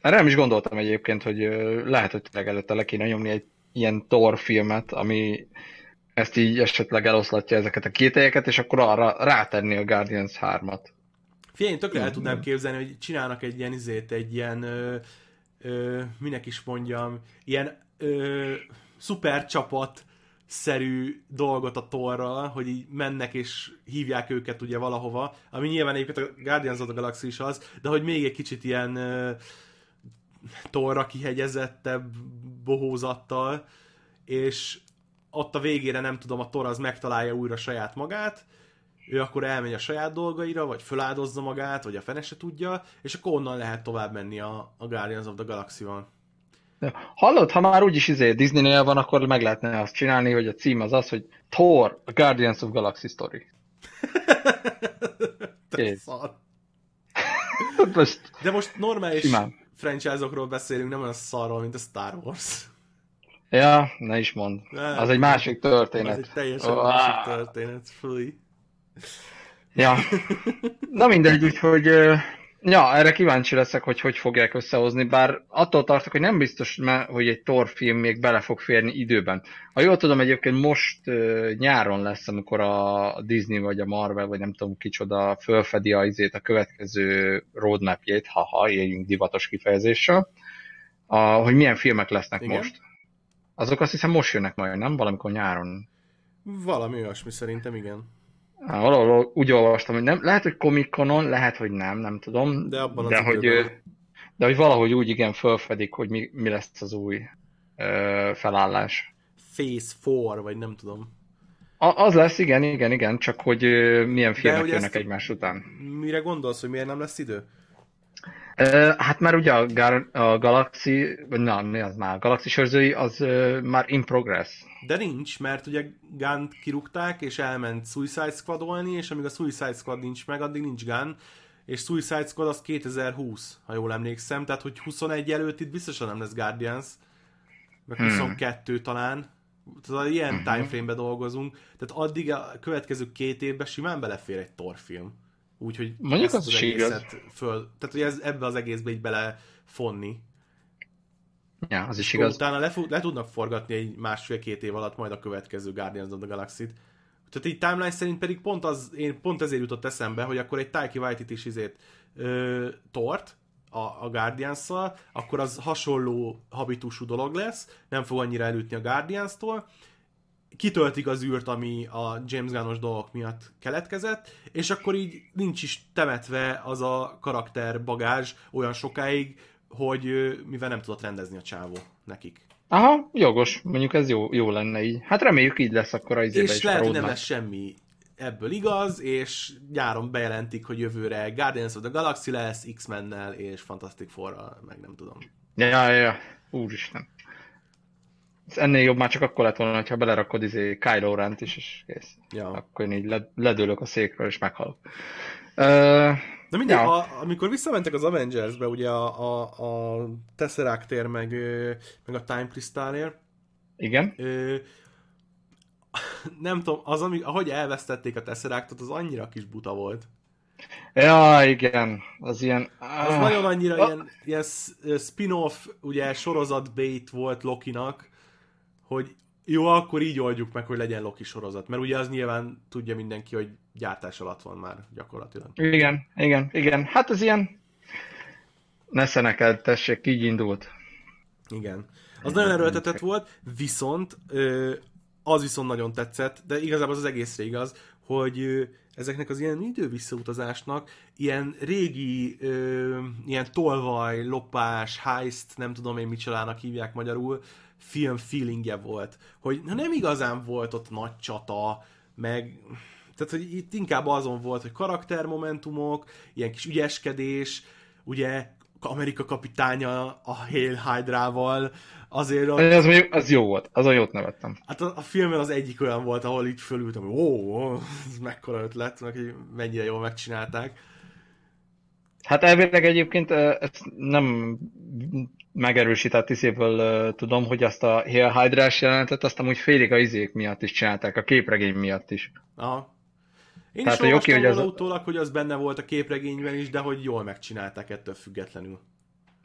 Erre nem is gondoltam egyébként, hogy lehet, hogy tényleg előtte le kéne nyomni egy ilyen Thor filmet, ami ezt így esetleg eloszlatja ezeket a kételyeket, és akkor arra rátenni a Guardians 3-at. Figyelj, én tökre el tudnám képzelni, hogy csinálnak egy ilyen izét, egy ilyen, ö, ö, minek is mondjam, ilyen ö, szuper csapat szerű dolgot a torral, hogy így mennek és hívják őket ugye valahova, ami nyilván egyébként a Guardians of the Galaxy is az, de hogy még egy kicsit ilyen torra kihegyezettebb bohózattal, és ott a végére nem tudom, a tor az megtalálja újra saját magát, ő akkor elmegy a saját dolgaira, vagy föláldozza magát, vagy a fene se tudja, és akkor onnan lehet tovább menni a, a Guardians of the Galaxy-val. Hallod, ha már úgyis izé Disney-nél van, akkor meg lehetne azt csinálni, hogy a cím az az, hogy Thor, a Guardians of Galaxy Story. most De most normális simán. franchise-okról beszélünk, nem olyan szarról, mint a Star Wars. Ja, ne is mond. Ne, az egy másik történet. Az egy teljesen oh, másik történet. Fúj. Ja. Na mindegy, úgyhogy Ja, erre kíváncsi leszek, hogy hogy fogják összehozni, bár attól tartok, hogy nem biztos, hogy egy Thor film még bele fog férni időben. Ha jól tudom, egyébként most nyáron lesz, amikor a Disney vagy a Marvel, vagy nem tudom kicsoda fölfedi a, izét, a következő roadmapjét, haha, éljünk divatos kifejezéssel, a, hogy milyen filmek lesznek Igen? most. Azok azt hiszem most jönnek majd, nem? Valamikor nyáron. Valami olyasmi szerintem, igen. Valahol úgy olvastam, hogy nem, lehet, hogy komikonon, lehet, hogy nem, nem tudom. De abban de az hogy, de hogy valahogy úgy igen fölfedik, hogy mi, mi lesz az új ö, felállás. Phase 4, vagy nem tudom. A, az lesz, igen, igen, igen, csak hogy ö, milyen filmek jönnek egymás után. Mire gondolsz, hogy miért nem lesz idő? Hát már ugye a, Gar- a Galaxy, vagy na, mi az már, a Galaxy sörzői, az uh, már in progress. De nincs, mert ugye gun kirúgták, és elment Suicide Squadolni, és amíg a Suicide Squad nincs meg, addig nincs Gun, és Suicide Squad az 2020, ha jól emlékszem, tehát hogy 21 előtt itt biztosan nem lesz Guardians, meg 22 hmm. talán, tehát ilyen uh-huh. timeframe-be dolgozunk, tehát addig a következő két évben simán belefér egy Thor film. Úgyhogy Mondjuk az, az egészet föl, tehát hogy ez, ebbe az egészbe így belefonni. Ja, az is igaz. Utána le, le tudnak forgatni egy másfél-két év alatt majd a következő Guardians of the Galaxy-t. Tehát így timeline szerint pedig pont, az, én pont ezért jutott eszembe, hogy akkor egy Taiki Waititi is izét ö, tort, a, a guardians akkor az hasonló habitusú dolog lesz, nem fog annyira elütni a Guardians-tól, kitöltik az űrt, ami a James Gunnos dolgok miatt keletkezett, és akkor így nincs is temetve az a karakter bagázs olyan sokáig, hogy mivel nem tudott rendezni a csávó nekik. Aha, jogos, mondjuk ez jó, jó lenne így. Hát reméljük így lesz akkor az És is lehet, hogy nem lesz semmi ebből igaz, és nyáron bejelentik, hogy jövőre Guardians of the Galaxy lesz, X-mennel és Fantastic four meg nem tudom. Ja, ja, ja, úristen. Ez ennél jobb már csak akkor lett volna, ha belerakod izé Kylo Rent is, és kész. Ja. Akkor én így ledőlök a székről, és meghalok. Uh, Na mindegy, ja. a, amikor visszamentek az Avengers-be, ugye a, a, a Tesseract tér, meg, meg a Time Crystal Igen. Ö, nem tudom, az, ami, ahogy elvesztették a Tesseractot, az annyira kis buta volt. Ja, igen, az ilyen... Az ah. nagyon annyira ah. ilyen, ilyen spin-off, ugye sorozat bait volt Lokinak, hogy jó, akkor így oldjuk meg, hogy legyen Loki sorozat, mert ugye az nyilván tudja mindenki, hogy gyártás alatt van már gyakorlatilag. Igen, igen, igen. Hát ez ilyen nesze neked, tessék, így indult. Igen. Az nagyon erőltetett volt, viszont az viszont nagyon tetszett, de igazából az, az egészre igaz, hogy ezeknek az ilyen idővisszautazásnak ilyen régi, ö, ilyen tolvaj, lopás, heist, nem tudom én micsodának hívják magyarul, film feelingje volt. Hogy nem igazán volt ott nagy csata, meg tehát, hogy itt inkább azon volt, hogy karaktermomentumok, ilyen kis ügyeskedés, ugye Amerika kapitánya a Hail Hydra-val, azért... A... Az, mondjuk, az jó volt, az a jót nevettem. Hát a, a filmben az egyik olyan volt, ahol így fölültem, hogy ó, ó, ez mekkora ötlet, meg hogy mennyire jól megcsinálták. Hát elvileg egyébként ezt nem megerősített tiszéből tudom, hogy azt a Hail Hydra-s jelentet azt amúgy félig a izék miatt is csinálták, a képregény miatt is. Aha. Én Tehát, is olvastam hogy az... utólag, hogy az benne volt a képregényben is, de hogy jól megcsinálták ettől függetlenül.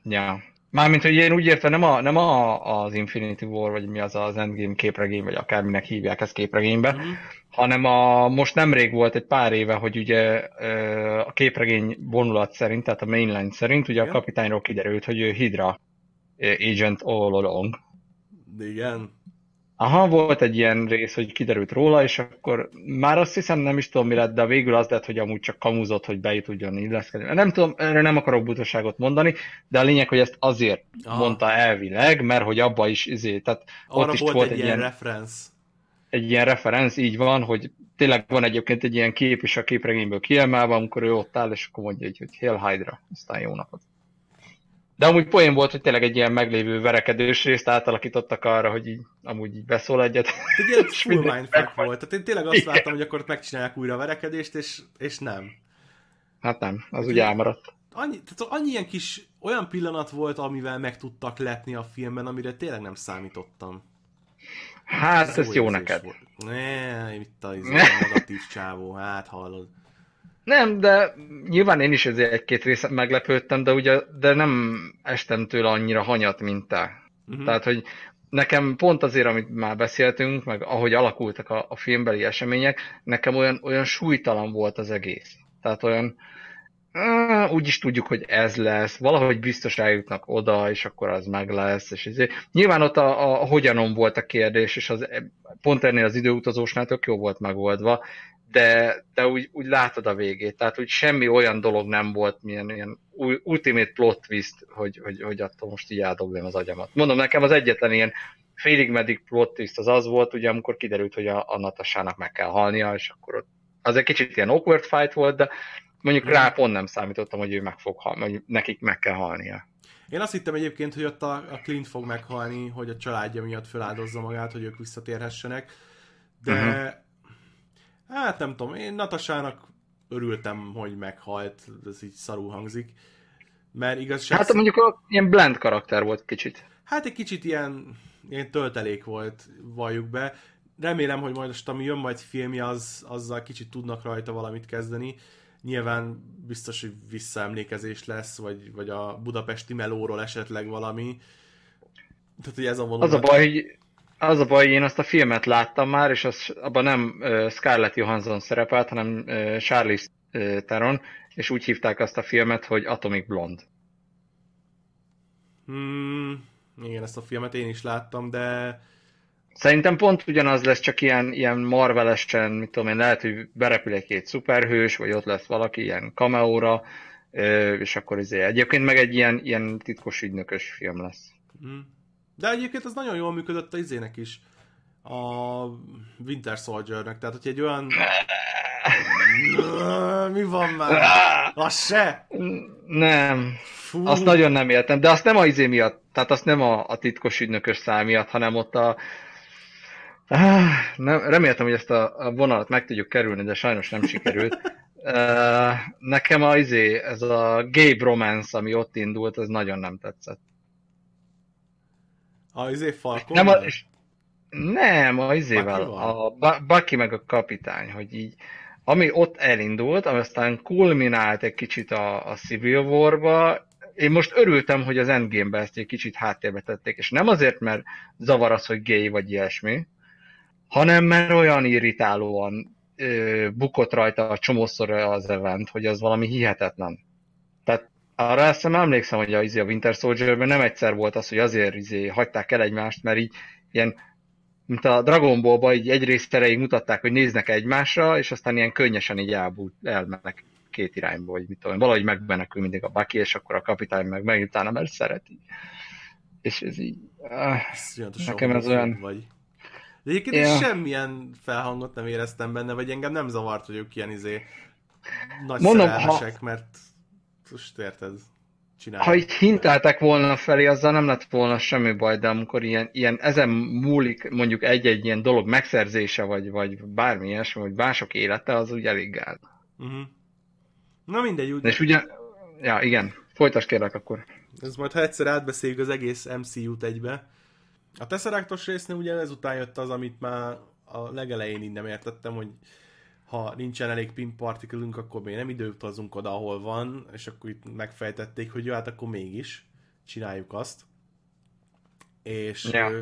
Ja. Mármint, hogy én úgy értem, nem, a, nem a, az Infinity War, vagy mi az az Endgame képregény, vagy akárminek hívják ezt képregénybe, uh-huh. hanem a, most nemrég volt egy pár éve, hogy ugye a képregény vonulat szerint, tehát a mainline szerint, ugye Igen. a kapitányról kiderült, hogy ő Hydra agent all along. Igen. Aha, volt egy ilyen rész, hogy kiderült róla, és akkor már azt hiszem nem is tudom mi lett, de végül az lett, hogy amúgy csak kamuzott, hogy be tudjon illeszkedni. Nem tudom, erre nem akarok butaságot mondani, de a lényeg, hogy ezt azért Aha. mondta elvileg, mert hogy abba is izé, tehát Arra ott is volt, volt egy, egy ilyen referenc. Egy ilyen referenc, így van, hogy tényleg van egyébként egy ilyen kép is a képregényből kiemelve, amikor ő ott áll, és akkor mondja, hogy, hogy Hail Hydra, aztán jó napot. De amúgy poén volt, hogy tényleg egy ilyen meglévő verekedős részt átalakítottak arra, hogy így, amúgy így beszól egyet. Egy ilyen full mindfuck volt. Tehát én tényleg azt láttam, hogy akkor megcsinálják újra a verekedést, és, és nem. Hát nem, az ugye elmaradt. Annyi, tehát annyi ilyen kis olyan pillanat volt, amivel meg tudtak lepni a filmben, amire tényleg nem számítottam. Hát, ez, ez jó neked. Volt. Ne, itt a negatív csávó, hát hallod. Nem, de nyilván én is ezért egy-két részt meglepődtem, de ugye de nem estem tőle annyira hanyat, mint te. Uh-huh. Tehát, hogy nekem pont azért, amit már beszéltünk, meg ahogy alakultak a, a filmbeli események, nekem olyan, olyan súlytalan volt az egész. Tehát olyan, uh, úgy is tudjuk, hogy ez lesz, valahogy biztos eljutnak oda, és akkor az meg lesz, és ezért. Nyilván ott a, a, a hogyanom volt a kérdés, és az, pont ennél az időutazósnál tök jó volt megoldva, de, de úgy, úgy látod a végét, tehát úgy semmi olyan dolog nem volt, milyen ilyen ultimate plot twist, hogy, hogy, hogy attól most így eldobjam az agyamat. Mondom, nekem az egyetlen ilyen félig meddig plot twist az az volt, ugye amikor kiderült, hogy a, a Natassának meg kell halnia, és akkor ott, az egy kicsit ilyen awkward fight volt, de mondjuk rá pont nem számítottam, hogy ő meg fog halni, hogy nekik meg kell halnia. Én azt hittem egyébként, hogy ott a, a Clint fog meghalni, hogy a családja miatt feláldozza magát, hogy ők visszatérhessenek, de uh-huh Hát nem tudom, én Natasának örültem, hogy meghalt, ez így szarú hangzik. Mert igazság... Hát mondjuk a, ilyen blend karakter volt kicsit. Hát egy kicsit ilyen, ilyen töltelék volt, valljuk be. Remélem, hogy majd most, ami jön majd filmje, az, azzal kicsit tudnak rajta valamit kezdeni. Nyilván biztos, hogy visszaemlékezés lesz, vagy, vagy a budapesti melóról esetleg valami. Tehát, hogy ez a vonulat... Az a baj, hogy az a baj, én azt a filmet láttam már, és az, abban nem uh, Scarlett Johansson szerepelt, hanem uh, Charlize uh, Theron, és úgy hívták azt a filmet, hogy Atomic Blonde. Hmm, igen, ezt a filmet én is láttam, de... Szerintem pont ugyanaz lesz, csak ilyen, ilyen marvelesen, mit tudom én, lehet, hogy berepül egy-két szuperhős, vagy ott lesz valaki ilyen cameóra, és akkor izé. Egyébként meg egy ilyen, ilyen titkos ügynökös film lesz. Hmm. De egyébként ez nagyon jól működött a izének is. A Winter Soldiernek. Tehát, hogy egy olyan... Mi van már? Az se? Nem. Fú. Azt nagyon nem éltem, de azt nem a izé miatt, tehát azt nem a, a titkos ügynökös szám miatt, hanem ott a... Ah, nem, reméltem, hogy ezt a, a vonalat meg tudjuk kerülni, de sajnos nem sikerült. Uh, nekem a izé, ez a gay romance, ami ott indult, ez nagyon nem tetszett. A izé Falcon? Nem, a, nem, a izével, a Bucky meg a kapitány, hogy így, ami ott elindult, ami aztán kulminált egy kicsit a, a Civil War-ba, én most örültem, hogy az Endgame-be ezt egy kicsit háttérbe tették, és nem azért, mert zavar az, hogy gay vagy ilyesmi, hanem mert olyan irritálóan ö, bukott rajta a csomószor az event, hogy az valami hihetetlen. Tehát arra nem emlékszem, hogy a, izé, a Winter Soldier-ben nem egyszer volt az, hogy azért izé, hagyták el egymást, mert így ilyen mint a Dragon Ball-ba, így egy rész mutatták, hogy néznek egymásra, és aztán ilyen könnyesen így elbújt, elmennek két irányba, vagy mit tudom, valahogy megbenekül mindig a Baki, és akkor a kapitány meg meg utána, mert szereti. És ez így... Uh, nekem ez olyan... Vagy. De egyébként ja. semmilyen felhangot nem éreztem benne, vagy engem nem zavart, hogy ők ilyen izé nagy Mondom, ha... mert most érted, csinálják. Ha így hinteltek volna felé, azzal nem lett volna semmi baj, de amikor ilyen, ilyen ezen múlik mondjuk egy-egy ilyen dolog megszerzése, vagy, vagy bármi ilyesmi, vagy mások élete, az úgy elég gáz. Uh-huh. Na mindegy, úgy. És ugye, ja igen, folytasd kérlek akkor. Ez majd, ha egyszer átbeszéljük az egész MCU-t egybe. A Tesseractos résznél ugye ezután jött az, amit már a legelején így nem értettem, hogy ha nincsen elég pin partikelünk, akkor még nem időutazunk oda, ahol van, és akkor itt megfejtették, hogy jó, hát akkor mégis csináljuk azt. És ja. ö,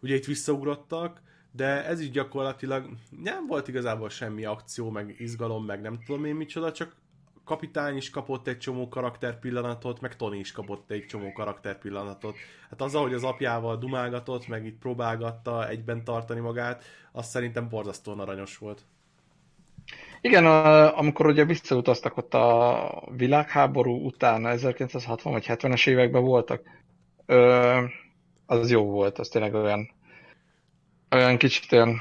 ugye itt visszaugrottak, de ez is gyakorlatilag nem volt igazából semmi akció, meg izgalom, meg nem tudom én micsoda, csak kapitány is kapott egy csomó karakterpillanatot, meg Tony is kapott egy csomó karakterpillanatot. Hát az, ahogy az apjával dumálgatott, meg itt próbálgatta egyben tartani magát, az szerintem borzasztóan aranyos volt. Igen, a, amikor ugye visszautaztak ott a világháború után, 1960 vagy 70-es években voltak, ö, az jó volt, az tényleg olyan, olyan kicsit olyan,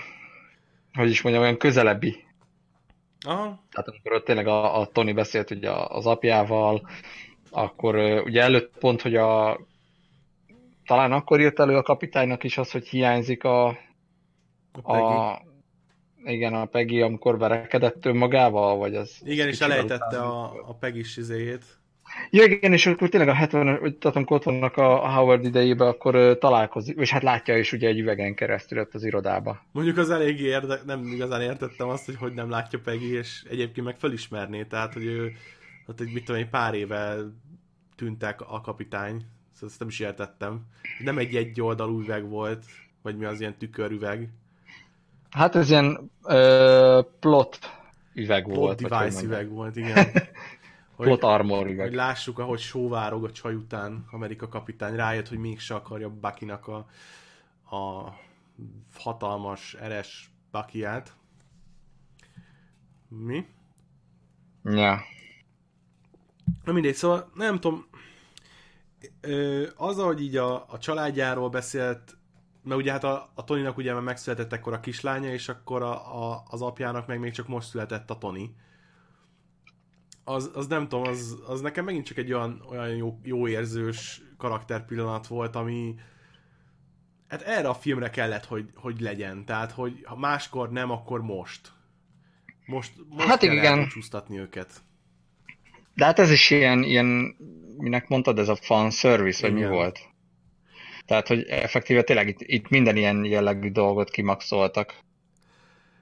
hogy is mondjam, olyan közelebbi. Aha. Tehát amikor ott tényleg a, a Tony beszélt ugye az apjával, akkor ugye előtt pont, hogy a talán akkor jött elő a kapitánynak is az, hogy hiányzik a, a, a igen, a Peggy, amikor verekedett önmagával, vagy az... Igen, és elejtette a, a Peggy izéjét. Ja, igen, és akkor tényleg a 70 vagy tehát amikor ott vannak a Howard idejében, akkor uh, találkozik, és hát látja is ugye egy üvegen keresztül ott az irodába. Mondjuk az elég érde, nem igazán értettem azt, hogy hogy nem látja Peggy, és egyébként meg felismerné, tehát hogy ő ott egy, mit tudom, egy pár éve tűntek a kapitány, szóval ezt nem is értettem. Nem egy egy oldalú üveg volt, vagy mi az ilyen tükörüveg. Hát ez ilyen ö, plot üveg plot volt. Plot device üveg volt, igen. hogy, plot armor üveg. Hogy lássuk, ahogy sóvárog a csaj után Amerika kapitány. Rájött, hogy mégse akarja Buckynak a, a hatalmas, eres Buckyát. Mi? Ja. Na mindegy, szóval nem tudom, az, ahogy így a, a családjáról beszélt, mert ugye hát a, a Tonynak ugye már megszületett ekkor a kislánya, és akkor a, a, az apjának meg még csak most született a Tony. Az, az nem tudom, az, az nekem megint csak egy olyan, olyan jó, jó érzős karakterpillanat volt, ami hát erre a filmre kellett, hogy, hogy legyen. Tehát, hogy ha máskor nem, akkor most. Most, most hát kell igen. őket. De hát ez is ilyen, ilyen, minek mondtad, ez a fan service, vagy mi volt? Tehát, hogy effektíve tényleg itt, itt minden ilyen jellegű dolgot kimaxoltak.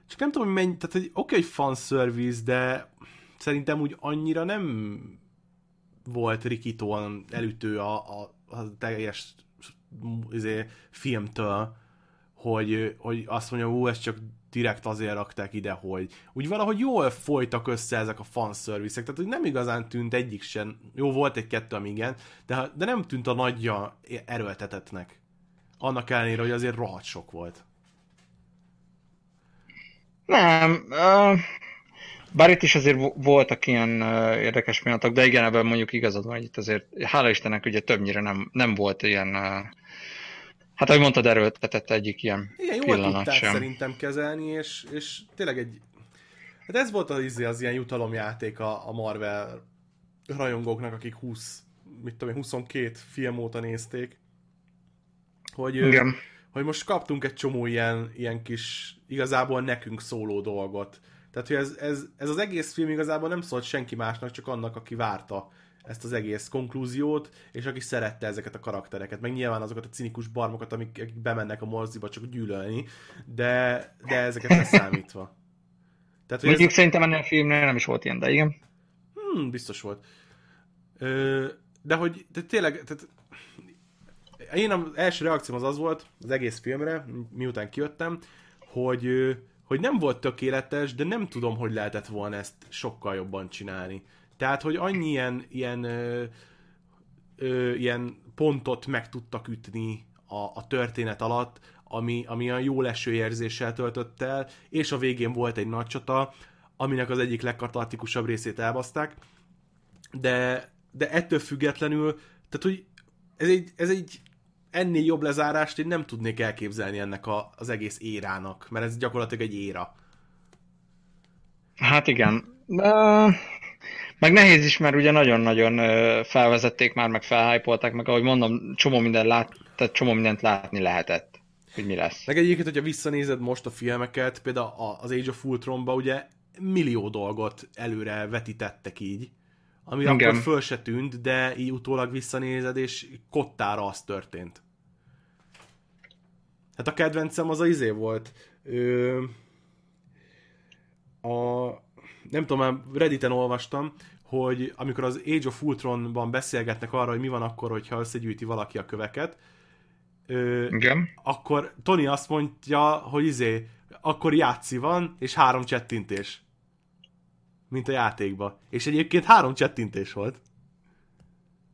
Csak nem tudom, hogy mennyi, tehát hogy oké, okay, hogy service, de szerintem úgy annyira nem volt rikítóan elütő a, a, a teljes izé, filmtől, hogy, hogy azt mondja, hogy ez csak direkt azért rakták ide, hogy úgy valahogy jól folytak össze ezek a fanszerviszek, tehát hogy nem igazán tűnt egyik sem, jó volt egy-kettő, ami igen, de, de nem tűnt a nagyja erőltetetnek. Annak ellenére, hogy azért rohadt sok volt. Nem, uh, bár itt is azért voltak ilyen uh, érdekes pillanatok, de igen, ebben mondjuk igazad van, hogy itt azért, hála Istennek, ugye többnyire nem, nem volt ilyen uh, Hát, ahogy mondtad, erőltetett egyik ilyen Igen, jól pillanat tudták sem. szerintem kezelni, és, és tényleg egy... Hát ez volt az, izé, az ilyen jutalomjáték a, a Marvel rajongóknak, akik 20, mit tudom én, 22 film óta nézték, hogy, Igen. hogy most kaptunk egy csomó ilyen, ilyen kis, igazából nekünk szóló dolgot. Tehát, hogy ez, ez, ez az egész film igazából nem szólt senki másnak, csak annak, aki várta ezt az egész konklúziót, és aki szerette ezeket a karaktereket, meg nyilván azokat a cinikus barmokat, amik, akik bemennek a moziba csak gyűlölni, de, de ezeket leszámítva. Tehát, Mondjuk ez... szerintem ennél a filmnél nem is volt ilyen, de igen. Hmm, biztos volt. Ö, de hogy de tényleg, tehát én az első reakcióm az az volt az egész filmre, miután kijöttem, hogy, hogy nem volt tökéletes, de nem tudom, hogy lehetett volna ezt sokkal jobban csinálni. Tehát, hogy annyi ilyen, ilyen, ö, ö, ilyen pontot meg tudtak ütni a, a történet alatt, ami, ami a jó leső érzéssel töltött el, és a végén volt egy nagy csata, aminek az egyik legkatartikusabb részét elbaszták, de, de ettől függetlenül, tehát hogy ez egy, ez egy ennél jobb lezárást én nem tudnék elképzelni ennek a, az egész érának, mert ez gyakorlatilag egy éra. Hát igen. Meg nehéz is, mert ugye nagyon-nagyon felvezették már, meg felhájpolták, meg ahogy mondom, csomó, minden lát, tehát csomó mindent látni lehetett, hogy mi lesz. Meg egyébként, hogyha visszanézed most a filmeket, például az Age of Ultronba ugye millió dolgot előre vetítettek így, ami Igen. akkor föl se tűnt, de így utólag visszanézed, és kottára az történt. Hát a kedvencem az a izé volt. Ö, a, nem tudom, már Redditen olvastam, hogy amikor az Age of Ultronban beszélgetnek arra, hogy mi van akkor, hogyha összegyűjti valaki a köveket, ö, Igen. akkor Tony azt mondja, hogy izé, akkor játszi van, és három csettintés mint a játékba. És egyébként három csettintés volt.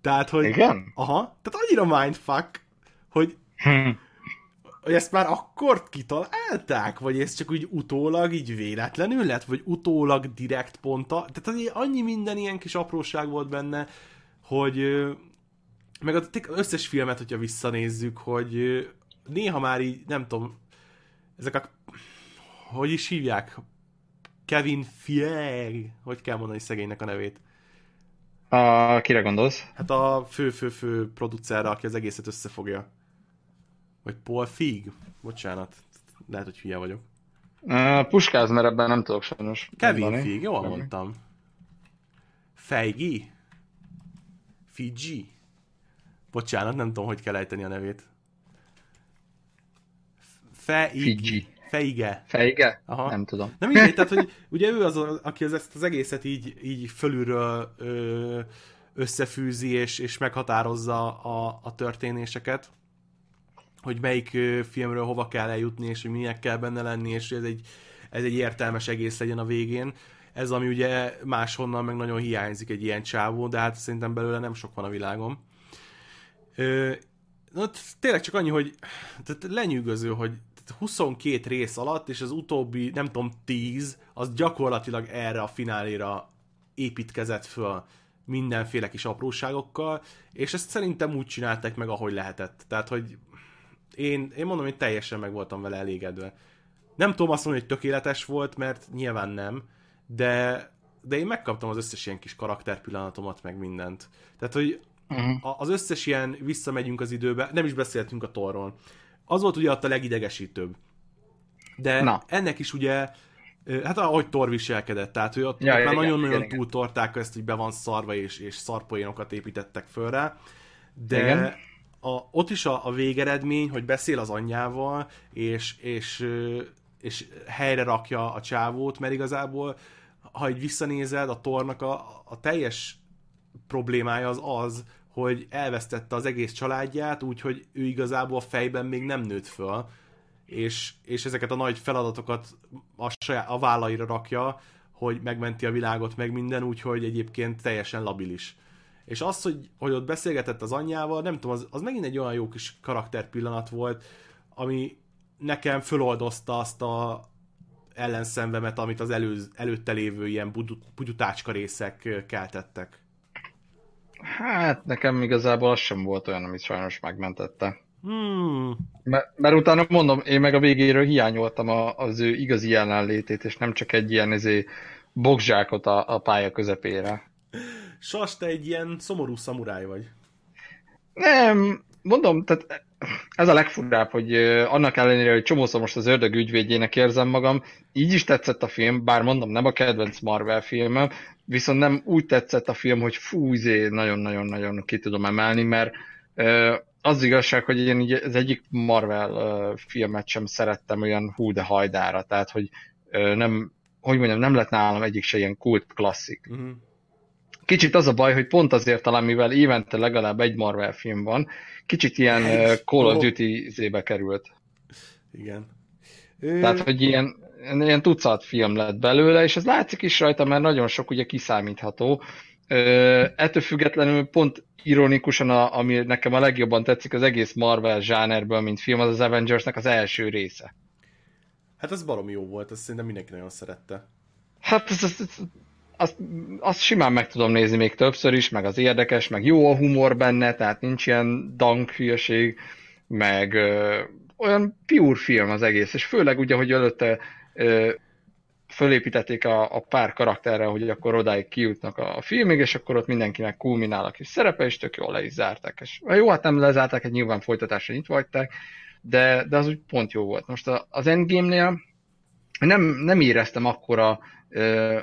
Tehát, hogy... Igen? Aha. Tehát annyira mindfuck, hogy... Hm. Hogy ezt már akkor kitalálták? Vagy ez csak úgy utólag így véletlenül lett? Vagy utólag direkt ponta? Tehát annyi minden ilyen kis apróság volt benne, hogy meg az összes filmet, hogyha visszanézzük, hogy néha már így, nem tudom, ezek a hogy is hívják? Kevin Feige, hogy kell mondani szegénynek a nevét? A, kire gondolsz? Hát a fő-fő-fő producerre, aki az egészet összefogja. Vagy Paul Feig? Bocsánat, lehet, hogy hülye vagyok. Uh, puskáz, mert ebben nem tudok sajnos Kevin mondani. Feige, jól Kevin. mondtam. Feige? Fiji? Bocsánat, nem tudom, hogy kell ejteni a nevét. Feige. Fiji. Feige. Feige? Aha. Nem tudom. Nem mindegy, tehát hogy ugye ő az, aki az, ezt az egészet így, így fölülről ö, összefűzi és, és meghatározza a, a történéseket, hogy melyik filmről hova kell eljutni, és hogy milyen kell benne lenni, és ez egy, ez egy értelmes egész legyen a végén. Ez, ami ugye máshonnan meg nagyon hiányzik egy ilyen csávó, de hát szerintem belőle nem sok van a világon. Ö, tényleg csak annyi, hogy tehát lenyűgöző, hogy 22 rész alatt, és az utóbbi, nem tudom, 10, az gyakorlatilag erre a fináléra építkezett föl mindenféle kis apróságokkal, és ezt szerintem úgy csinálták meg, ahogy lehetett. Tehát, hogy én, én mondom, hogy teljesen meg voltam vele elégedve. Nem tudom azt mondani, hogy tökéletes volt, mert nyilván nem, de, de én megkaptam az összes ilyen kis karakterpillanatomat, meg mindent. Tehát, hogy uh-huh. az összes ilyen visszamegyünk az időbe, nem is beszéltünk a torról, az volt ugye ott a legidegesítőbb. De Na. ennek is ugye, hát ahogy Thor viselkedett, tehát hogy ott, ja, ott már nagyon-nagyon túltorták ezt, hogy be van szarva, és, és szarpoénokat építettek föl rá, de igen. A, ott is a, a végeredmény, hogy beszél az anyjával, és, és, és helyre rakja a csávót, mert igazából, ha egy visszanézed, a tornak a, a teljes problémája az az, hogy elvesztette az egész családját, úgyhogy ő igazából fejben még nem nőtt föl, és, és ezeket a nagy feladatokat a, saját, a vállaira rakja, hogy megmenti a világot, meg minden, úgyhogy egyébként teljesen labilis. És az, hogy, hogy ott beszélgetett az anyjával, nem tudom, az, az megint egy olyan jó kis karakterpillanat volt, ami nekem föloldozta azt a ellenszenvemet, amit az elő, előtte lévő ilyen bugyutácska részek keltettek. Hát nekem igazából az sem volt olyan, amit sajnos megmentette. Hmm. Mert, mert utána mondom, én meg a végéről hiányoltam a, az ő igazi jelenlétét, és nem csak egy ilyen izé, bogzsákot a, a pálya közepére. Sas, te egy ilyen szomorú szamuráj vagy. Nem, mondom, tehát ez a legfurább, hogy annak ellenére, hogy csomószor most az ördög ügyvédjének érzem magam, így is tetszett a film, bár mondom, nem a kedvenc Marvel filmem, viszont nem úgy tetszett a film, hogy fú, izé, nagyon-nagyon-nagyon ki tudom emelni, mert az igazság, hogy én így az egyik Marvel filmet sem szerettem olyan hú de hajdára, tehát hogy nem, hogy mondjam, nem lett nálam egyik se ilyen kult klasszik. Uh-huh. Kicsit az a baj, hogy pont azért talán, mivel évente legalább egy Marvel film van, kicsit ilyen egy, Call of Duty zébe került. Igen. Tehát, hogy ilyen ilyen tucat film lett belőle, és ez látszik is rajta, mert nagyon sok ugye kiszámítható, Ö, ettől függetlenül pont ironikusan, a, ami nekem a legjobban tetszik az egész Marvel zsánerből, mint film, az az Avengersnek az első része. Hát az baromi jó volt, azt szerintem mindenki nagyon szerette. Hát az, az, az, azt, azt simán meg tudom nézni még többször is, meg az érdekes, meg jó a humor benne, tehát nincs ilyen dank hülyeség, meg ö, olyan pure film az egész, és főleg ugye, hogy előtte ö, fölépítették a, a pár karakterre, hogy akkor odáig kijutnak a, a filmig, és akkor ott mindenkinek kulminál a kis szerepe, és tök jól le is zárták. És jó, hát nem lezárták, egy nyilván folytatásra nyitva hagyták, de, de az úgy pont jó volt. Most az Endgame-nél nem, nem éreztem akkora ö,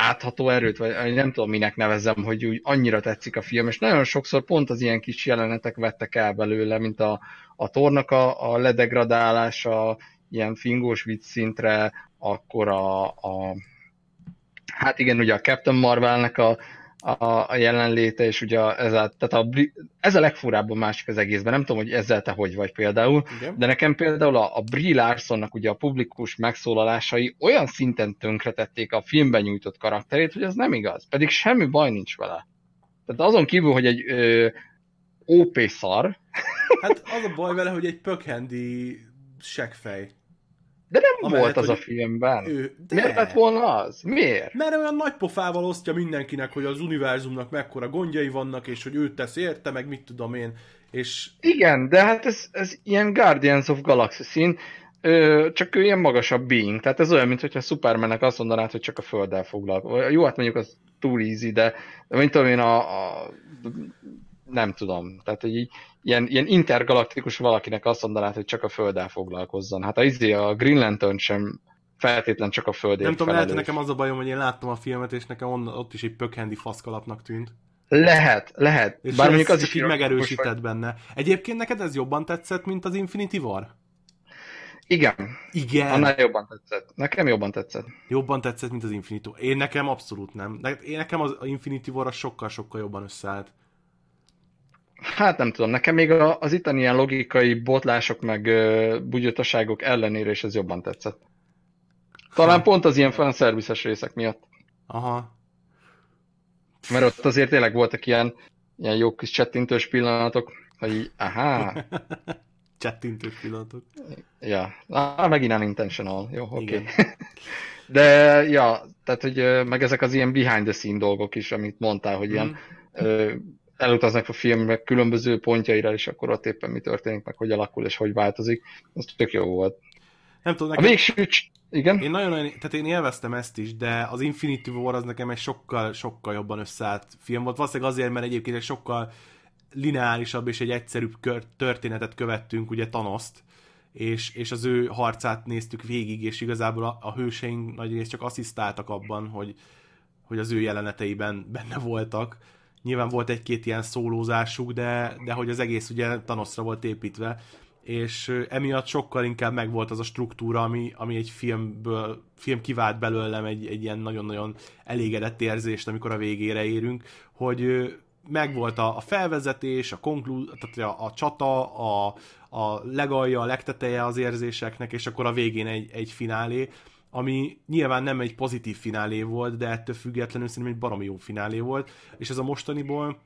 átható erőt, vagy nem tudom minek nevezem, hogy úgy annyira tetszik a film, és nagyon sokszor pont az ilyen kis jelenetek vettek el belőle, mint a, a tornak a, a ledegradálása, ilyen fingós vicc szintre, akkor a, a hát igen, ugye a Captain Marvelnek a, a, a jelenléte, és ugye ez a, tehát a, ez a legfurább a másik az egészben. Nem tudom, hogy ezzel te hogy vagy például, Igen. de nekem például a, a Brie Larsonnak ugye a publikus megszólalásai olyan szinten tönkretették a filmben nyújtott karakterét, hogy ez nem igaz. Pedig semmi baj nincs vele. Tehát azon kívül, hogy egy ö, OP szar. Hát az a baj vele, hogy egy pökhendi seggfej. De nem Amellett, volt az a filmben. Ő, de... Miért lett volna az? Miért? Mert olyan nagy pofával osztja mindenkinek, hogy az univerzumnak mekkora gondjai vannak, és hogy őt tesz érte, meg mit tudom én. És... Igen, de hát ez, ez ilyen Guardians of Galaxy szín, Ö, csak ő ilyen magasabb being. Tehát ez olyan, mintha Supermannek azt mondanád, hogy csak a földdel foglalkozik. Jó, hát mondjuk az túl easy, de, de mint tudom én, a, a nem tudom. Tehát, hogy így, ilyen, ilyen intergalaktikus valakinek azt mondanád, hogy csak a Földdel foglalkozzon. Hát a, izé, a Green Lantern sem feltétlen csak a Földért Nem tudom, lehet, nekem az a bajom, hogy én láttam a filmet, és nekem on, ott is egy pökhendi faszkalapnak tűnt. Lehet, lehet. És Bár mondjuk az is így megerősített vagy... benne. Egyébként neked ez jobban tetszett, mint az Infinity War? Igen. Igen. Annál jobban tetszett. Nekem jobban tetszett. Jobban tetszett, mint az Infinity War. Én nekem abszolút nem. Én nekem az Infinity War sokkal-sokkal jobban összeállt. Hát nem tudom, nekem még az itteni ilyen logikai botlások meg bugyutaságok ellenére is ez jobban tetszett. Talán ha. pont az ilyen fanszerviszes részek miatt. Aha. Mert ott azért tényleg voltak ilyen, ilyen jó kis csettintős pillanatok, hogy így, aha. csettintős pillanatok. Ja, ah, megint unintentional, jó, oké. Okay. De, ja, tehát, hogy meg ezek az ilyen behind the scene dolgok is, amit mondtál, hogy mm. ilyen elutaznak a filmek különböző pontjaira, és akkor ott éppen mi történik, meg hogy alakul, és hogy változik. Ez tök jó volt. Nem tudom, nekem... A végső... Igen? Én nagyon, tehát én élveztem ezt is, de az Infinity War az nekem egy sokkal, sokkal jobban összeállt film volt. Valószínűleg azért, mert egyébként egy sokkal lineárisabb és egy egyszerűbb történetet követtünk, ugye Thanos-t, és, és az ő harcát néztük végig, és igazából a, a hőseink nagy rész csak asszisztáltak abban, hogy, hogy az ő jeleneteiben benne voltak Nyilván volt egy-két ilyen szólózásuk, de, de hogy az egész ugye Thanosra volt építve, és emiatt sokkal inkább megvolt az a struktúra, ami, ami egy filmből, film kivált belőlem egy, egy ilyen nagyon-nagyon elégedett érzést, amikor a végére érünk, hogy megvolt a, a felvezetés, a konklú, tehát a, a csata, a, a legalja, a legteteje az érzéseknek, és akkor a végén egy, egy finálé, ami nyilván nem egy pozitív finálé volt, de ettől függetlenül szerintem egy baromi jó finálé volt, és ez a mostaniból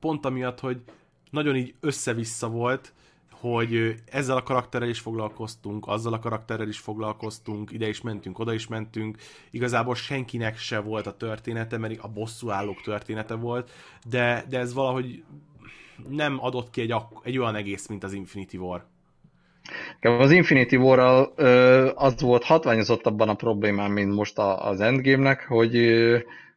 pont amiatt, hogy nagyon így össze-vissza volt, hogy ezzel a karakterrel is foglalkoztunk, azzal a karakterrel is foglalkoztunk, ide is mentünk, oda is mentünk. Igazából senkinek se volt a története, mert a bosszú állók története volt, de, de ez valahogy nem adott ki egy, egy olyan egész, mint az Infinity War. Az Infinity war az volt hatványozottabban a problémám, mint most az Endgame-nek, hogy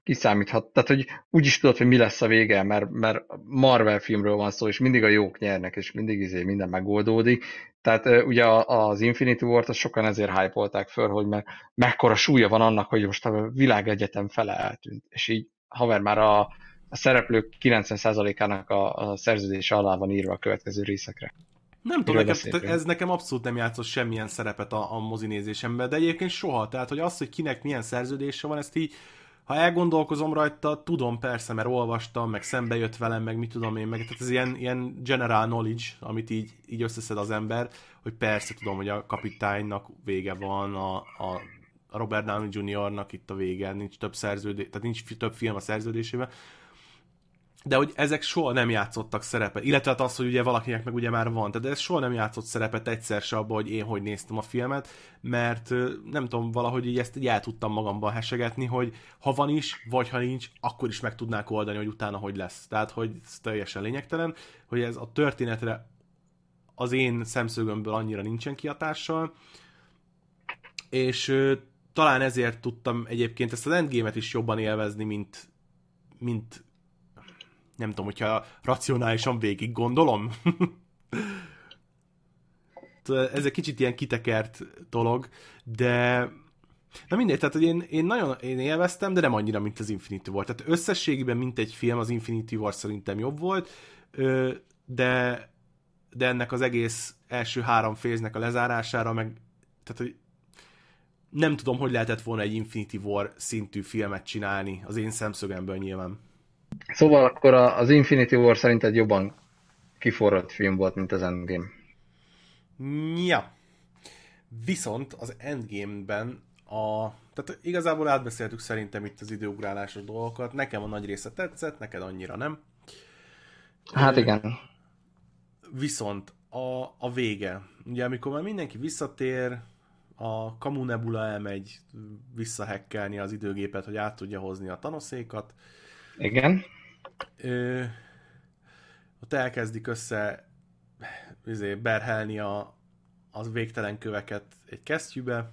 kiszámíthat, tehát hogy úgy is tudod, hogy mi lesz a vége, mert, mert Marvel filmről van szó, és mindig a jók nyernek, és mindig izé minden megoldódik. Tehát ugye az Infinity War-t az sokan ezért hype föl, hogy mert mekkora súlya van annak, hogy most a világegyetem fele eltűnt. És így haver már a, a szereplők 90%-ának a, a szerződése alá van írva a következő részekre. Nem tudom, nekem, ez nekem abszolút nem játszott semmilyen szerepet a, a mozinézésemben, de egyébként soha. Tehát, hogy az, hogy kinek milyen szerződése van, ezt így, ha elgondolkozom rajta, tudom persze, mert olvastam, meg szembe jött velem, meg mit tudom én, meg tehát ez ilyen, ilyen general knowledge, amit így, így összeszed az ember, hogy persze tudom, hogy a kapitánynak vége van, a, a Robert Downey Jr.-nak itt a vége, nincs több szerződés, tehát nincs több film a szerződésében, de hogy ezek soha nem játszottak szerepet, illetve hát az, hogy ugye valakinek meg ugye már van, de ez soha nem játszott szerepet egyszer se abban, hogy én hogy néztem a filmet, mert nem tudom, valahogy így ezt így el tudtam magamban hesegetni, hogy ha van is, vagy ha nincs, akkor is meg tudnák oldani, hogy utána hogy lesz. Tehát, hogy ez teljesen lényegtelen, hogy ez a történetre az én szemszögömből annyira nincsen kiatással, és talán ezért tudtam egyébként ezt az endgame-et is jobban élvezni, mint, mint nem tudom, hogyha racionálisan végig gondolom. Ez egy kicsit ilyen kitekert dolog, de Na mindegy, tehát hogy én, én nagyon én élveztem, de nem annyira, mint az Infinity War. Tehát összességében, mint egy film, az Infinity War szerintem jobb volt, de, de ennek az egész első három féznek a lezárására, meg tehát, hogy nem tudom, hogy lehetett volna egy Infinity War szintű filmet csinálni, az én szemszögemből nyilván. Szóval akkor az Infinity War szerinted jobban kiforrott film volt, mint az Endgame. Ja. Viszont az Endgame-ben a... Tehát igazából átbeszéltük szerintem itt az időugrálásos dolgokat. Nekem a nagy része tetszett, neked annyira nem. Hát igen. Viszont a, a vége. Ugye amikor már mindenki visszatér, a Kamu Nebula elmegy visszahekkelni az időgépet, hogy át tudja hozni a tanoszékat, igen. Ö, ott elkezdik össze izé, berhelni a, az végtelen köveket egy kesztyűbe.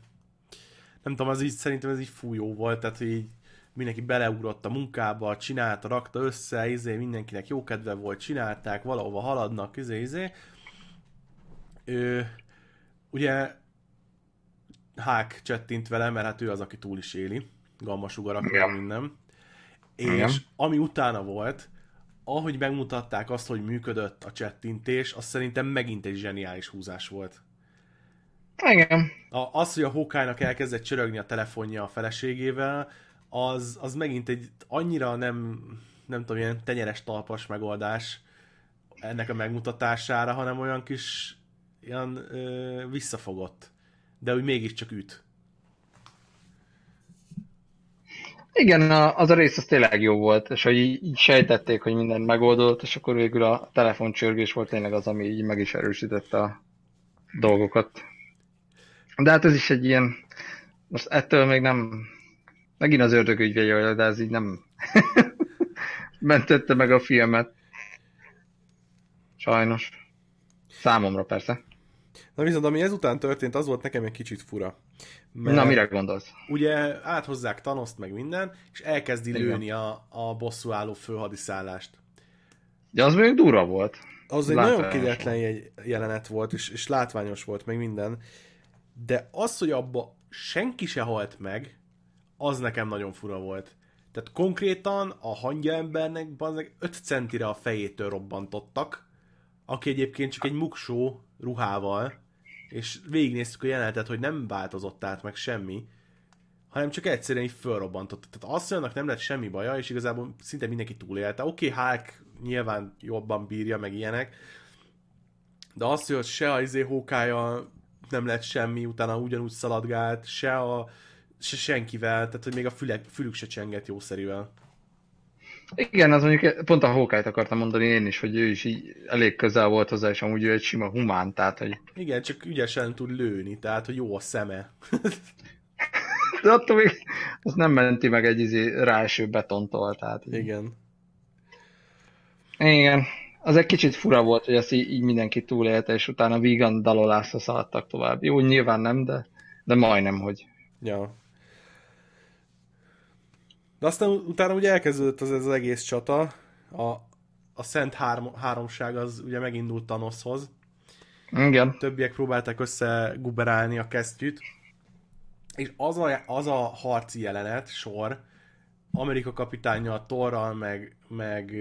Nem tudom, az így szerintem ez így fújó volt, tehát így mindenki beleugrott a munkába, csinálta, rakta össze, izé, mindenkinek jó kedve volt, csinálták, valahova haladnak, izé, izé. Ö, ugye Hák csettint vele, mert hát ő az, aki túl is éli, gamma sugarak, ja. minden. És Igen. ami utána volt, ahogy megmutatták azt, hogy működött a csettintés, az szerintem megint egy zseniális húzás volt. Igen. A, az, hogy a Hawkeye-nak elkezdett csörögni a telefonja a feleségével, az, az megint egy annyira nem, nem tudom, ilyen tenyeres talpas megoldás ennek a megmutatására, hanem olyan kis ilyen ö, visszafogott. De úgy mégiscsak üt. Igen, az a rész az tényleg jó volt, és hogy így sejtették, hogy minden megoldódott, és akkor végül a telefoncsörgés volt tényleg az, ami így meg is erősítette a dolgokat. De hát ez is egy ilyen, most ettől még nem, megint az ördög ügyvédje, de ez így nem mentette meg a filmet. Sajnos. Számomra persze. Na viszont ami ezután történt, az volt nekem egy kicsit fura. Mert Na, mire gondolsz? Ugye áthozzák Thanoszt meg minden, és elkezdi Igen. lőni a, a bosszúálló főhadiszállást. De az még durva volt. Az egy nagyon kegyetlen jelenet volt, és, és látványos volt, meg minden. De az, hogy abba senki se halt meg, az nekem nagyon fura volt. Tehát konkrétan a hangya embernek 5 centire a fejétől robbantottak, aki egyébként csak egy muksó ruhával, és végignéztük a jelenetet, hogy nem változott át meg semmi, hanem csak egyszerűen így fölrobbantott. Tehát azt, annak nem lett semmi baja, és igazából szinte mindenki túlélte. Oké, okay, Hulk nyilván jobban bírja, meg ilyenek, de azt, hogy se a izé hókája nem lett semmi, utána ugyanúgy szaladgált, se, a, se senkivel, tehát hogy még a fülek, fülük se csengett jószerivel. Igen, az mondjuk pont a hókájt akartam mondani én is, hogy ő is így elég közel volt hozzá, és amúgy ő egy sima humán, tehát hogy... Igen, csak ügyesen tud lőni, tehát hogy jó a szeme. De attól még az nem menti meg egy izé ráeső betontól, tehát... Igen. Igen. Az egy kicsit fura volt, hogy ezt így, így mindenki túlélte, és utána vegan dalolászra szaladtak tovább. Jó, nyilván nem, de, de majdnem, hogy... Ja. De aztán utána ugye elkezdődött az, az egész csata, a, a Szent három, Háromság az ugye megindult Thanoshoz. Igen. Többiek próbálták összeguberálni a kesztyűt. És az a, az a harci jelenet, sor, Amerika kapitánya, Torral, meg, meg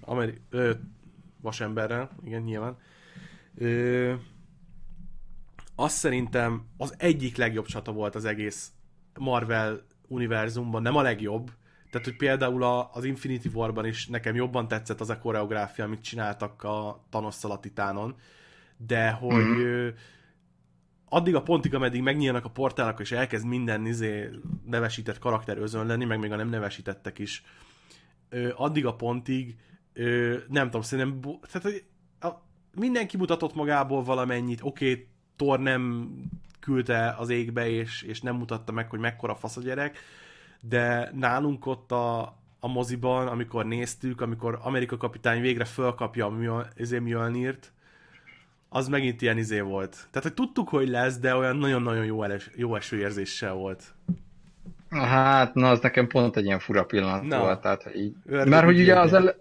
Ameri- ö, vasemberrel, igen, nyilván. Ö, azt szerintem az egyik legjobb csata volt az egész Marvel univerzumban nem a legjobb, tehát, hogy például a, az Infinity War-ban is nekem jobban tetszett az a koreográfia, amit csináltak a thanos a Titánon, de hogy mm-hmm. addig a pontig, ameddig megnyílnak a portálok, és elkezd minden izé nevesített karakter özönleni, meg még a nem nevesítettek is, addig a pontig, nem tudom, szerintem, tehát, hogy mindenki mutatott magából valamennyit, oké, okay, Thor nem küldte az égbe, és, és nem mutatta meg, hogy mekkora fasz a gyerek, de nálunk ott a, a moziban, amikor néztük, amikor Amerika kapitány végre fölkapja a Mjölnirt, az megint ilyen izé volt. Tehát, hogy tudtuk, hogy lesz, de olyan nagyon-nagyon jó, eles, jó esőérzéssel volt. Hát, na, az nekem pont egy ilyen fura pillanat na. volt. Tehát, hogy így... Mert hogy ugye az, ele...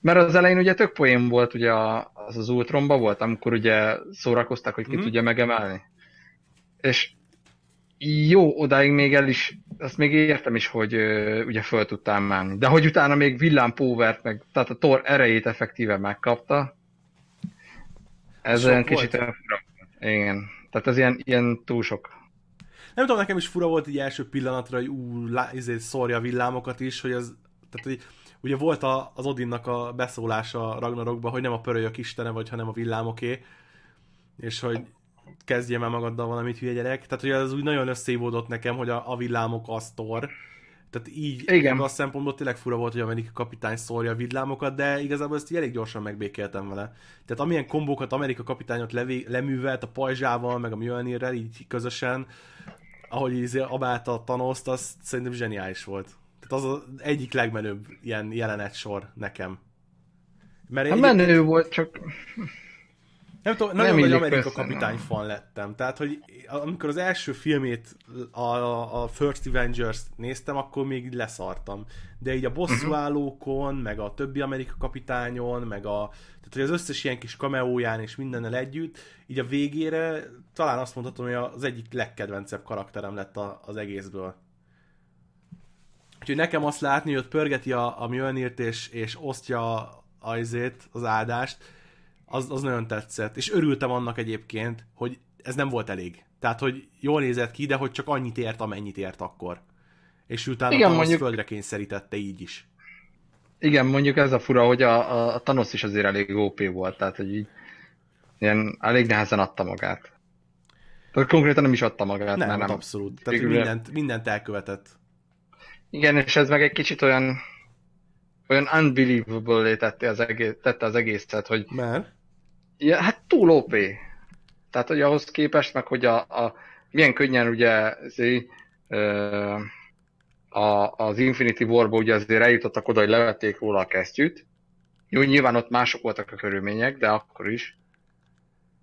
mert az elején ugye tök poén volt, ugye az az Ultronba volt, amikor ugye szórakoztak, hogy ki mm. tudja megemelni. És jó, odáig még el is, azt még értem is, hogy uh, ugye föl tudtam menni. De hogy utána még villámpóvert, meg, tehát a tor erejét effektíve megkapta, ez olyan kicsit fura. Igen. Tehát ez ilyen, ilyen túl sok. Nem tudom, nekem is fura volt egy első pillanatra, hogy ú, lá, izé, szórja a villámokat is, hogy az, tehát hogy ugye volt a, az Odinnak a beszólása Ragnarokban, hogy nem a pörölyök istene vagy, hanem a villámoké, és hogy kezdje már magaddal valamit, hülye gyerek. Tehát, hogy az úgy nagyon összeívódott nekem, hogy a, a villámok az tor. Tehát így Igen. a szempontból tényleg fura volt, hogy Amerika kapitány szórja a villámokat, de igazából ezt így elég gyorsan megbékéltem vele. Tehát amilyen kombókat Amerika kapitányot levé, leművelt a pajzsával, meg a Mjölnirrel így közösen, ahogy így abálta a Thanos-t, az szerintem zseniális volt. Tehát az az egyik legmenőbb ilyen jelenet sor nekem. Mert hát menő volt, csak nem tudom, nagyon nagy Amerika kapitány fan lettem. Tehát, hogy amikor az első filmét, a, a First Avengers néztem, akkor még leszartam. De így a bosszúállókon, meg a többi Amerika kapitányon, meg a, tehát hogy az összes ilyen kis kameóján és mindennel együtt, így a végére talán azt mondhatom, hogy az egyik legkedvencebb karakterem lett a, az egészből. Úgyhogy nekem azt látni, hogy ott pörgeti a, a Mjölnirt és, és osztja az, az áldást, az, az nagyon tetszett. És örültem annak egyébként, hogy ez nem volt elég. Tehát, hogy jól nézett ki, de hogy csak annyit ért, amennyit ért akkor. És utána Igen, mondjuk... földre kényszerítette így is. Igen, mondjuk ez a fura, hogy a, a, a Thanos is azért elég OP volt, tehát hogy így ilyen elég nehezen adta magát. Tehát konkrétan nem is adta magát. Nem, nem abszolút. Tehát végül... mindent, mindent elkövetett. Igen, és ez meg egy kicsit olyan olyan unbelievable tette az, egész, tette az egészet, hogy... Mert? Ja, hát túl OP. Tehát, hogy ahhoz képest, meg hogy a, a milyen könnyen ugye azért, ö, a, az Infinity War-ba ugye azért eljutottak oda, hogy levették róla a kesztyűt. Jó, nyilván ott mások voltak a körülmények, de akkor is.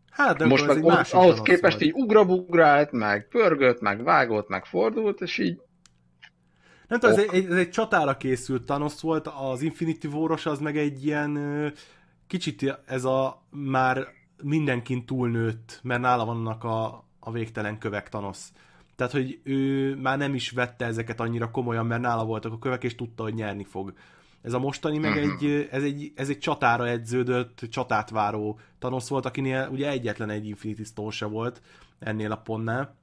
Hát, de Most meg ott, ahhoz képest vagy. így ugrabugrált, meg pörgött, meg vágott, meg fordult, és így nem tudom, ez egy, ez egy csatára készült Thanos volt, az Infinity War-os az meg egy ilyen kicsit ez a már mindenkin túlnőtt, mert nála vannak a, a végtelen kövek Thanos. Tehát, hogy ő már nem is vette ezeket annyira komolyan, mert nála voltak a kövek, és tudta, hogy nyerni fog. Ez a mostani meg uh-huh. egy, ez egy, ez egy csatára edződött, csatát váró Thanos volt, akinél ugye egyetlen egy Infinity Stone se volt ennél a pontnál.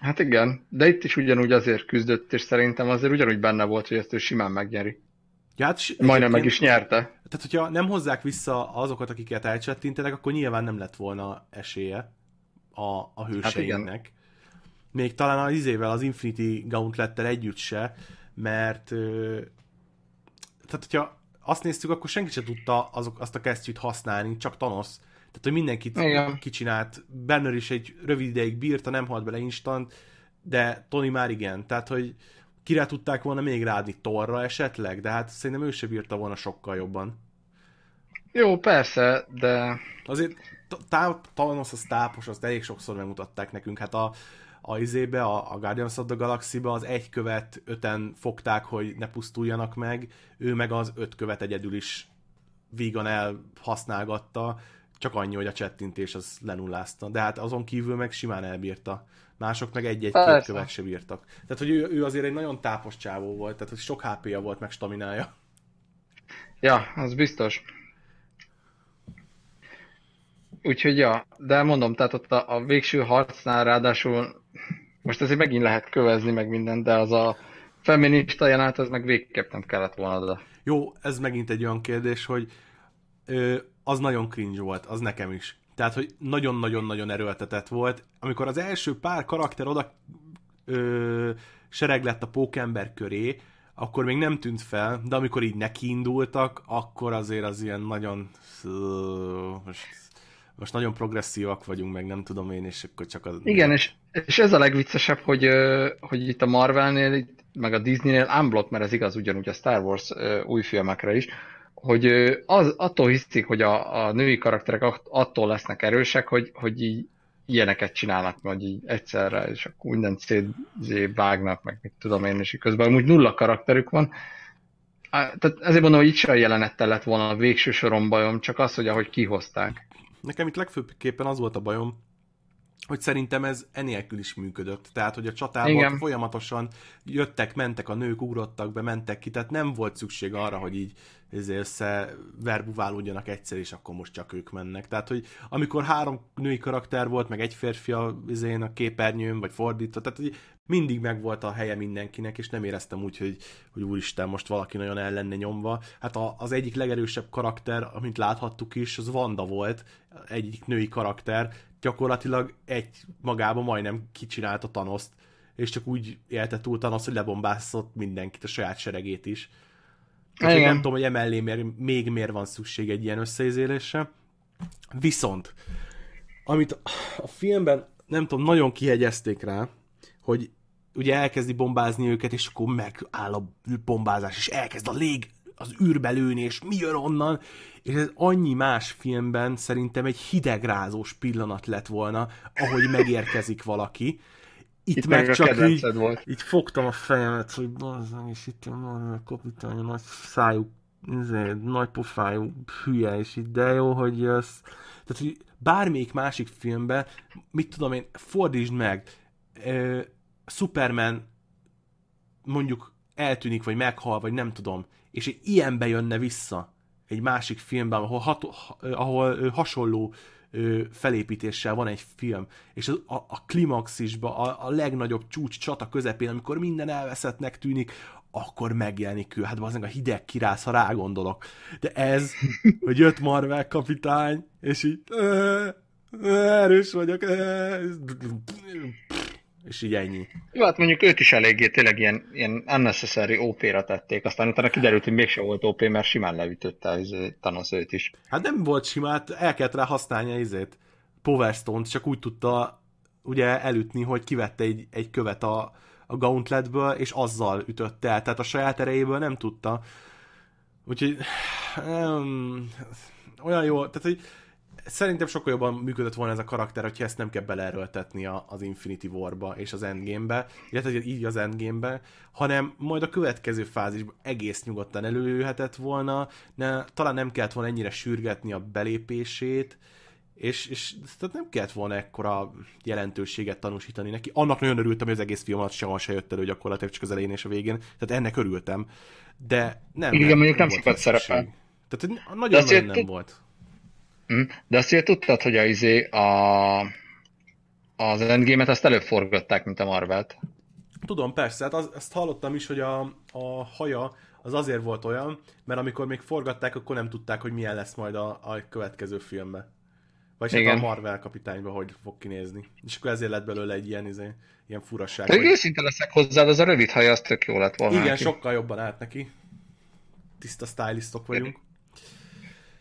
Hát igen, de itt is ugyanúgy azért küzdött, és szerintem azért ugyanúgy benne volt, hogy ezt ő simán megnyeri. Ja, hát, Majdnem meg is nyerte. Tehát, hogyha nem hozzák vissza azokat, akiket elcsettintenek, akkor nyilván nem lett volna esélye a, a hőseinknek. Hát Még talán az izével, az Infinity Gauntlettel együtt se, mert tehát, hogyha azt néztük, akkor senki sem tudta azok, azt a kesztyűt használni, csak Thanos. Tehát, hogy mindenkit Igen. kicsinált. Banner is egy rövid ideig bírta, nem halt bele instant, de Tony már igen. Tehát, hogy kire tudták volna még rádni Torra esetleg, de hát szerintem ő se bírta volna sokkal jobban. Jó, persze, de... Azért Thanos az tápos, azt elég sokszor megmutatták nekünk. Hát a, a izébe, a, a Guardians of the Galaxy-ba az egy követ öten fogták, hogy ne pusztuljanak meg, ő meg az öt követ egyedül is vígan elhasználgatta, csak annyi, hogy a csettintés az lenullázta. De hát azon kívül meg simán elbírta. Mások meg egy-egy-két követ se bírtak. Tehát, hogy ő, ő azért egy nagyon tápos csávó volt, tehát hogy sok HP-ja volt, meg staminája. Ja, az biztos. Úgyhogy ja, de mondom, tehát ott a, a végső harcnál ráadásul most azért megint lehet kövezni meg minden, de az a feminista jelenet, az meg végképp nem kellett volna. De... Jó, ez megint egy olyan kérdés, hogy ö, az nagyon cringe volt, az nekem is. Tehát, hogy nagyon-nagyon-nagyon erőltetett volt. Amikor az első pár karakter oda ö, sereg lett a pókember köré, akkor még nem tűnt fel, de amikor így nekiindultak, akkor azért az ilyen nagyon... Most, most nagyon progresszívak vagyunk, meg nem tudom én, és akkor csak az... Igen, és, és ez a legviccesebb, hogy, hogy itt a Marvelnél, meg a Disneynél unblock, mert ez igaz ugyanúgy a Star Wars új filmekre is, hogy az, attól hiszik, hogy a, a női karakterek attól lesznek erősek, hogy, hogy így ilyeneket csinálnak, vagy így egyszerre, és akkor mindent szétzé vágnak, meg mit tudom én, és közben amúgy nulla karakterük van. Tehát ezért mondom, hogy itt sem a jelenettel lett volna a végső soron bajom, csak az, hogy ahogy kihozták. Nekem itt legfőbbképpen az volt a bajom, hogy szerintem ez enélkül is működött. Tehát, hogy a csatában Igen. folyamatosan jöttek, mentek a nők, ugrottak be, mentek ki, tehát nem volt szükség arra, hogy így össze verbuválódjanak egyszer, és akkor most csak ők mennek. Tehát, hogy amikor három női karakter volt, meg egy férfi a, izén, a képernyőn, vagy fordítva, tehát hogy mindig megvolt a helye mindenkinek, és nem éreztem úgy, hogy, hogy úristen, most valaki nagyon el lenne nyomva. Hát a, az egyik legerősebb karakter, amit láthattuk is, az Vanda volt, egyik női karakter, gyakorlatilag egy magában majdnem kicsinálta Thanoszt, és csak úgy élte túl Thanos, hogy lebombászott mindenkit, a saját seregét is. Igen. nem tudom, hogy emellé miért, még miért van szükség egy ilyen összeizélésre. Viszont, amit a filmben, nem tudom, nagyon kihegyezték rá, hogy ugye elkezdi bombázni őket, és akkor megáll a bombázás, és elkezd a lég az űrbe lőni, és mi jön onnan, és ez annyi más filmben szerintem egy hidegrázós pillanat lett volna, ahogy megérkezik valaki. Itt, itt meg, meg csak így, volt. így fogtam a fejemet, hogy bazzang, és itt a kapitány, a nagy szájú, ezért, nagy pofájú hülye, és így de jó, hogy jössz. Tehát, hogy bármelyik másik filmben, mit tudom én, fordítsd meg, uh, Superman mondjuk eltűnik, vagy meghal, vagy nem tudom, és egy ilyenbe jönne vissza egy másik filmben, ahol, hat, ahol hasonló felépítéssel van egy film, és az, a, a klimaxisban, a, a legnagyobb csúcs csata közepén, amikor minden elveszettnek tűnik, akkor megjelenik ő. Hát az a hideg kirász, ha rágondolok. De ez, hogy jött Marvel kapitány, és így erős vagyok, és így ennyi. Jó, hát mondjuk őt is eléggé tényleg ilyen, ilyen unnecessary OP-ra tették, aztán utána kiderült, hogy mégse volt OP, mert simán leütötte az Thanos őt is. Hát nem volt simán, el kellett rá használni izét, Power Stone-t, csak úgy tudta ugye elütni, hogy kivette egy, egy követ a, a gauntletből, és azzal ütötte el, tehát a saját erejéből nem tudta. Úgyhogy um, olyan jó, tehát hogy szerintem sokkal jobban működött volna ez a karakter, hogyha ezt nem kell beleerőltetni az Infinity War-ba és az Endgame-be, illetve így az Endgame-be, hanem majd a következő fázisban egész nyugodtan előjöhetett volna, ne, talán nem kellett volna ennyire sürgetni a belépését, és, és tehát nem kellett volna ekkora jelentőséget tanúsítani neki. Annak nagyon örültem, hogy az egész film alatt sehol se jött elő gyakorlatilag csak az elején és a végén, tehát ennek örültem. De nem. Igen, nem, mondjuk nem, nem sokat szerepel. Tehát nagyon, nagyon nem volt. Mm. De azt azért tudtad, hogy a, izé, a, az Endgame-et azt előbb forgatták, mint a Marvelt. Tudom, persze, hát az, ezt hallottam is, hogy a, a haja az azért volt olyan, mert amikor még forgatták, akkor nem tudták, hogy milyen lesz majd a, a következő filmbe. Vagy hát a Marvel kapitányba, hogy fog kinézni. És akkor ezért lett belőle egy ilyen, izé, ilyen furaság. De hogy... őszinte leszek hozzá, az a rövid haja az tök jó lett volna Igen, neki. sokkal jobban állt neki. Tiszta stylistok vagyunk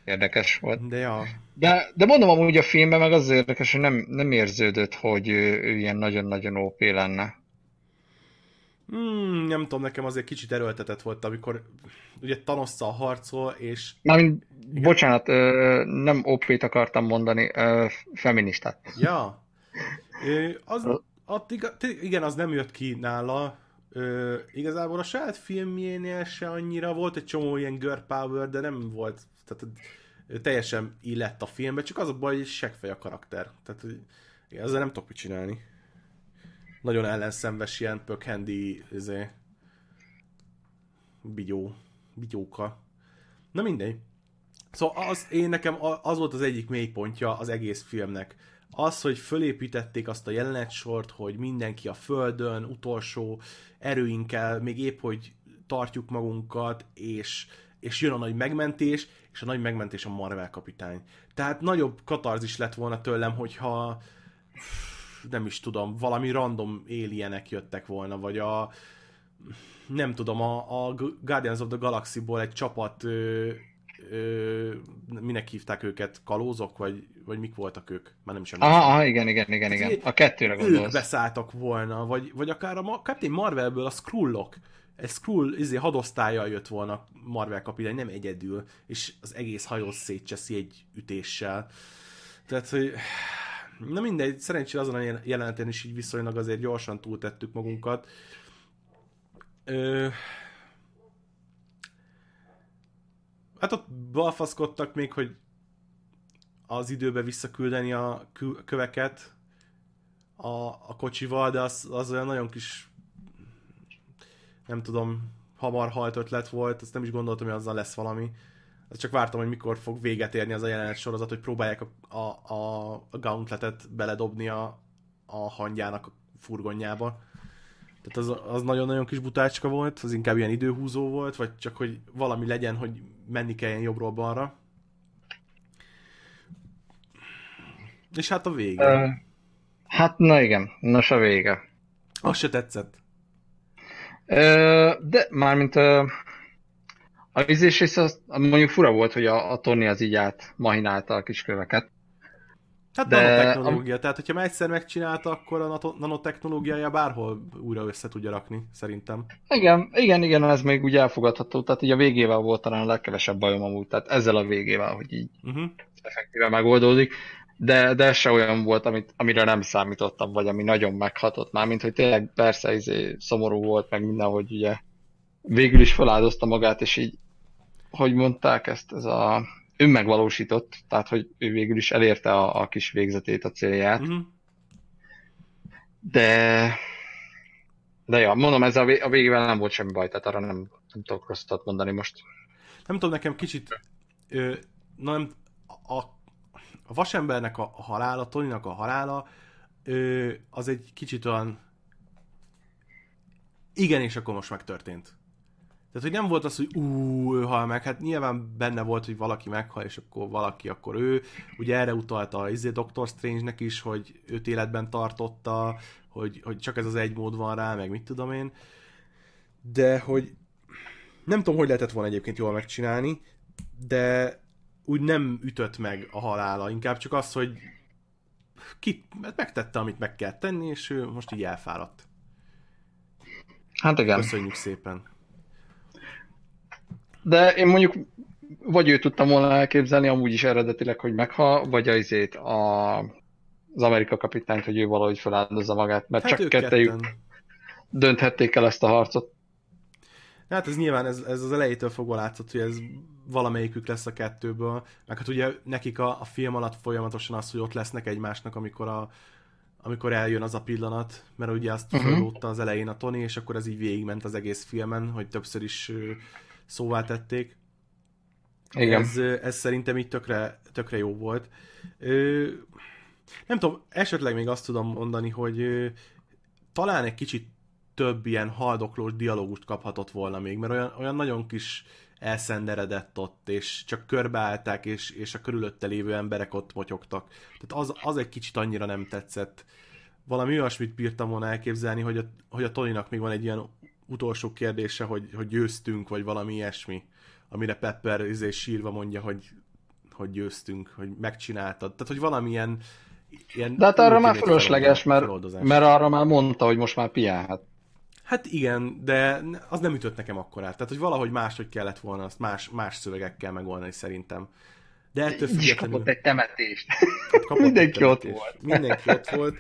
érdekes volt. De, ja. de, de mondom amúgy a filmben meg az érdekes, hogy nem, nem érződött, hogy ő, ő ilyen nagyon-nagyon OP lenne. Hmm, nem tudom, nekem azért kicsit erőltetett volt, amikor ugye Thanosszal harcol, és... Mármint, bocsánat, nem OP-t akartam mondani, feministát. Ja. Az, ott, igen, az nem jött ki nála. Ö, igazából a saját filmjénél se annyira volt egy csomó ilyen girl power, de nem volt tehát teljesen illett a filmbe, csak az a baj, hogy seggfej a karakter. Tehát ezzel nem tudok mit csinálni. Nagyon ellenszenves ilyen pökhendi izé, bigyó, bigyóka. Na mindegy. Szóval az, én nekem az volt az egyik mélypontja az egész filmnek. Az, hogy fölépítették azt a jelenetsort, hogy mindenki a földön, utolsó erőinkkel, még épp, hogy tartjuk magunkat, és és jön a nagy megmentés, és a nagy megmentés a Marvel kapitány. Tehát nagyobb katarzis lett volna tőlem, hogyha nem is tudom, valami random alienek jöttek volna, vagy a nem tudom, a, a Guardians of the Galaxy-ból egy csapat ö, ö, minek hívták őket, kalózok, vagy, vagy mik voltak ők? Már nem is emlékszem. Aha, igen, igen, igen, igen. A kettőre gondolsz. Ők beszálltak volna, vagy, vagy akár a Captain Marvelből a Skrullok, egy Skrull izé, hadosztálya jött volna Marvel kapitány, nem egyedül, és az egész hajó szétcseszi egy ütéssel. Tehát, hogy na mindegy, szerencsére azon a jeleneten is így viszonylag azért gyorsan túltettük magunkat. Ö... Hát ott balfaszkodtak még, hogy az időbe visszaküldeni a köveket a, a kocsival, de az, az olyan nagyon kis nem tudom, hamar halt ötlet volt, azt nem is gondoltam, hogy azzal lesz valami. Azt csak vártam, hogy mikor fog véget érni az a jelenet sorozat, hogy próbálják a, a, a, a gauntletet beledobni a, a hangyának a furgonjába. Tehát az, az nagyon-nagyon kis butácska volt, az inkább ilyen időhúzó volt, vagy csak, hogy valami legyen, hogy menni kelljen jobbról balra. És hát a vége. Uh, hát na igen, nos a vége. Az se tetszett. De mármint a vízés része az, mondjuk fura volt, hogy a, a Tony az így át mahinálta a kis köveket. Hát de nanotechnológia, tehát hogyha már egyszer megcsinálta, akkor a nanotechnológiája bárhol újra össze tudja rakni, szerintem. Igen, igen, igen, ez még úgy elfogadható, tehát így a végével volt talán a legkevesebb bajom amúgy, tehát ezzel a végével, hogy így uh-huh. effektíve megoldódik, de, de se olyan volt, amit, amire nem számítottam, vagy ami nagyon meghatott már, mint hogy tényleg persze izé, szomorú volt, meg minden, hogy ugye végül is feláldozta magát, és így, hogy mondták ezt, ez a önmegvalósított, tehát hogy ő végül is elérte a, a kis végzetét, a célját. Uh-huh. De de ja, mondom, ez a, vé- a végével nem volt semmi baj, tehát arra nem, nem tudok rosszat mondani most. Nem tudom, nekem kicsit ö, nem, a, a vasembernek a, halála, Tonynak a halála, ö, az egy kicsit olyan igen, és akkor most megtörtént. Tehát, hogy nem volt az, hogy ú, ő hal meg, hát nyilván benne volt, hogy valaki meghal, és akkor valaki, akkor ő. Ugye erre utalta a izé Doctor Strange-nek is, hogy őt életben tartotta, hogy, hogy csak ez az egy mód van rá, meg mit tudom én. De hogy nem tudom, hogy lehetett volna egyébként jól megcsinálni, de úgy nem ütött meg a halála, inkább csak az, hogy ki, megtette, amit meg kell tenni, és ő most így elfáradt. Hát igen. Köszönjük szépen. De én mondjuk vagy ő tudtam volna elképzelni amúgy is eredetileg, hogy meghal, vagy az izét a, az Amerika kapitányt, hogy ő valahogy feláldozza magát, mert hát csak kettejük dönthették el ezt a harcot. Hát ez nyilván, ez, ez az elejétől fogva látszott, hogy ez valamelyikük lesz a kettőből, meg hát ugye nekik a, a film alatt folyamatosan az, hogy ott lesznek egymásnak, amikor a, amikor eljön az a pillanat, mert ugye azt uh-huh. az elején a Tony, és akkor ez így végigment az egész filmen, hogy többször is szóvá tették. Igen. Ez, ez szerintem így tökre, tökre jó volt. Ö, nem tudom, esetleg még azt tudom mondani, hogy ö, talán egy kicsit több ilyen haldoklós dialógust kaphatott volna még, mert olyan, olyan nagyon kis elszenderedett ott, és csak körbeállták, és, és a körülötte lévő emberek ott motyogtak. Tehát az, az egy kicsit annyira nem tetszett. Valami olyasmit bírtam volna elképzelni, hogy a, hogy a Tonynak még van egy ilyen utolsó kérdése, hogy, hogy győztünk, vagy valami ilyesmi, amire Pepper izé sírva mondja, hogy, hogy győztünk, hogy megcsináltad. Tehát, hogy valamilyen ilyen De hát arra már fölösleges, mert, mert arra már mondta, hogy most már piálhat. Hát igen, de az nem ütött nekem akkor át. Tehát, hogy valahogy máshogy kellett volna azt más, más szövegekkel megoldani szerintem. De ettől függetlenül... kapott egy temetést. Hát kapott Mindenki egy temetést. ott volt. Mindenki ott volt.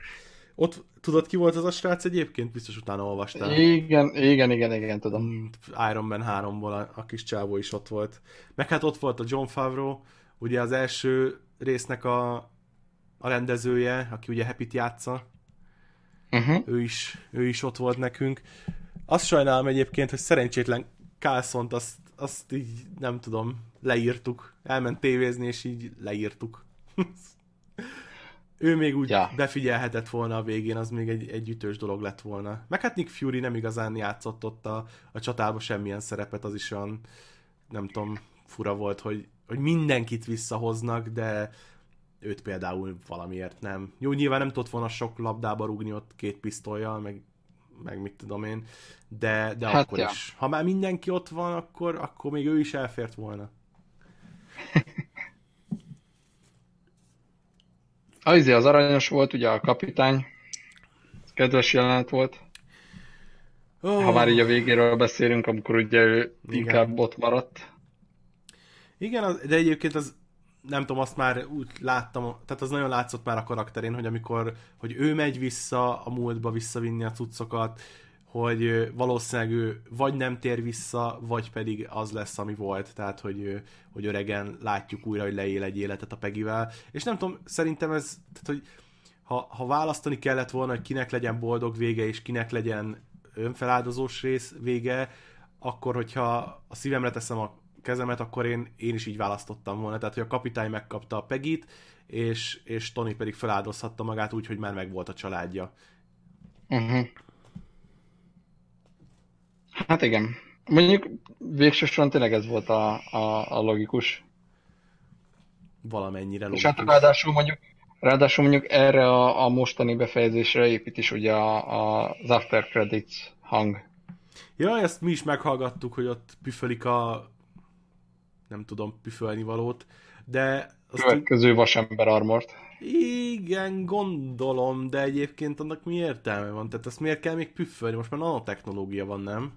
Ott tudod, ki volt az a srác egyébként? Biztos utána olvastál. Igen, igen, igen, igen, tudom. Iron Man 3-ból a, a kis csávó is ott volt. Meg hát ott volt a John Favreau, ugye az első résznek a, a rendezője, aki ugye Happy-t játsza. Uh-huh. Ő, is, ő is ott volt nekünk. Azt sajnálom egyébként, hogy szerencsétlen carlson azt, azt így nem tudom, leírtuk. Elment tévézni, és így leírtuk. ő még úgy ja. befigyelhetett volna a végén, az még egy, egy ütős dolog lett volna. Meg hát Nick Fury nem igazán játszott ott a, a csatában semmilyen szerepet, az is olyan nem tudom, fura volt, hogy, hogy mindenkit visszahoznak, de őt például valamiért nem. Jó, nyilván nem tudott volna sok labdába rúgni ott két pisztolyjal, meg, meg mit tudom én, de, de hát akkor ja. is. Ha már mindenki ott van, akkor, akkor még ő is elfért volna. Az az aranyos volt, ugye a kapitány. Kedves jelenet volt. Oh. Ha már így a végéről beszélünk, amikor ugye ő Igen. inkább ott maradt. Igen, de egyébként az nem tudom, azt már úgy láttam, tehát az nagyon látszott már a karakterén, hogy amikor, hogy ő megy vissza a múltba visszavinni a cuccokat, hogy valószínűleg ő vagy nem tér vissza, vagy pedig az lesz, ami volt, tehát hogy, hogy öregen látjuk újra, hogy leél egy életet a Pegivel, és nem tudom, szerintem ez, tehát hogy ha, ha választani kellett volna, hogy kinek legyen boldog vége, és kinek legyen önfeláldozós rész vége, akkor, hogyha a szívemre teszem a kezemet, akkor én, én is így választottam volna. Tehát, hogy a kapitány megkapta a Pegit, és, és Tony pedig feláldozhatta magát úgy, hogy már megvolt a családja. Uh-huh. Hát igen. Mondjuk végsősorban tényleg ez volt a, a, a logikus. Valamennyire logikus. És hát ráadásul mondjuk, ráadásul mondjuk erre a, a mostani befejezésre épít is ugye a, a, az After Credits hang. Ja, ezt mi is meghallgattuk, hogy ott püfölik a nem tudom, püfölni valót, de... Azt Következő úgy... vasember armort. Igen, gondolom, de egyébként annak mi értelme van? Tehát ezt miért kell még püfölni? Most már nanotechnológia van, nem?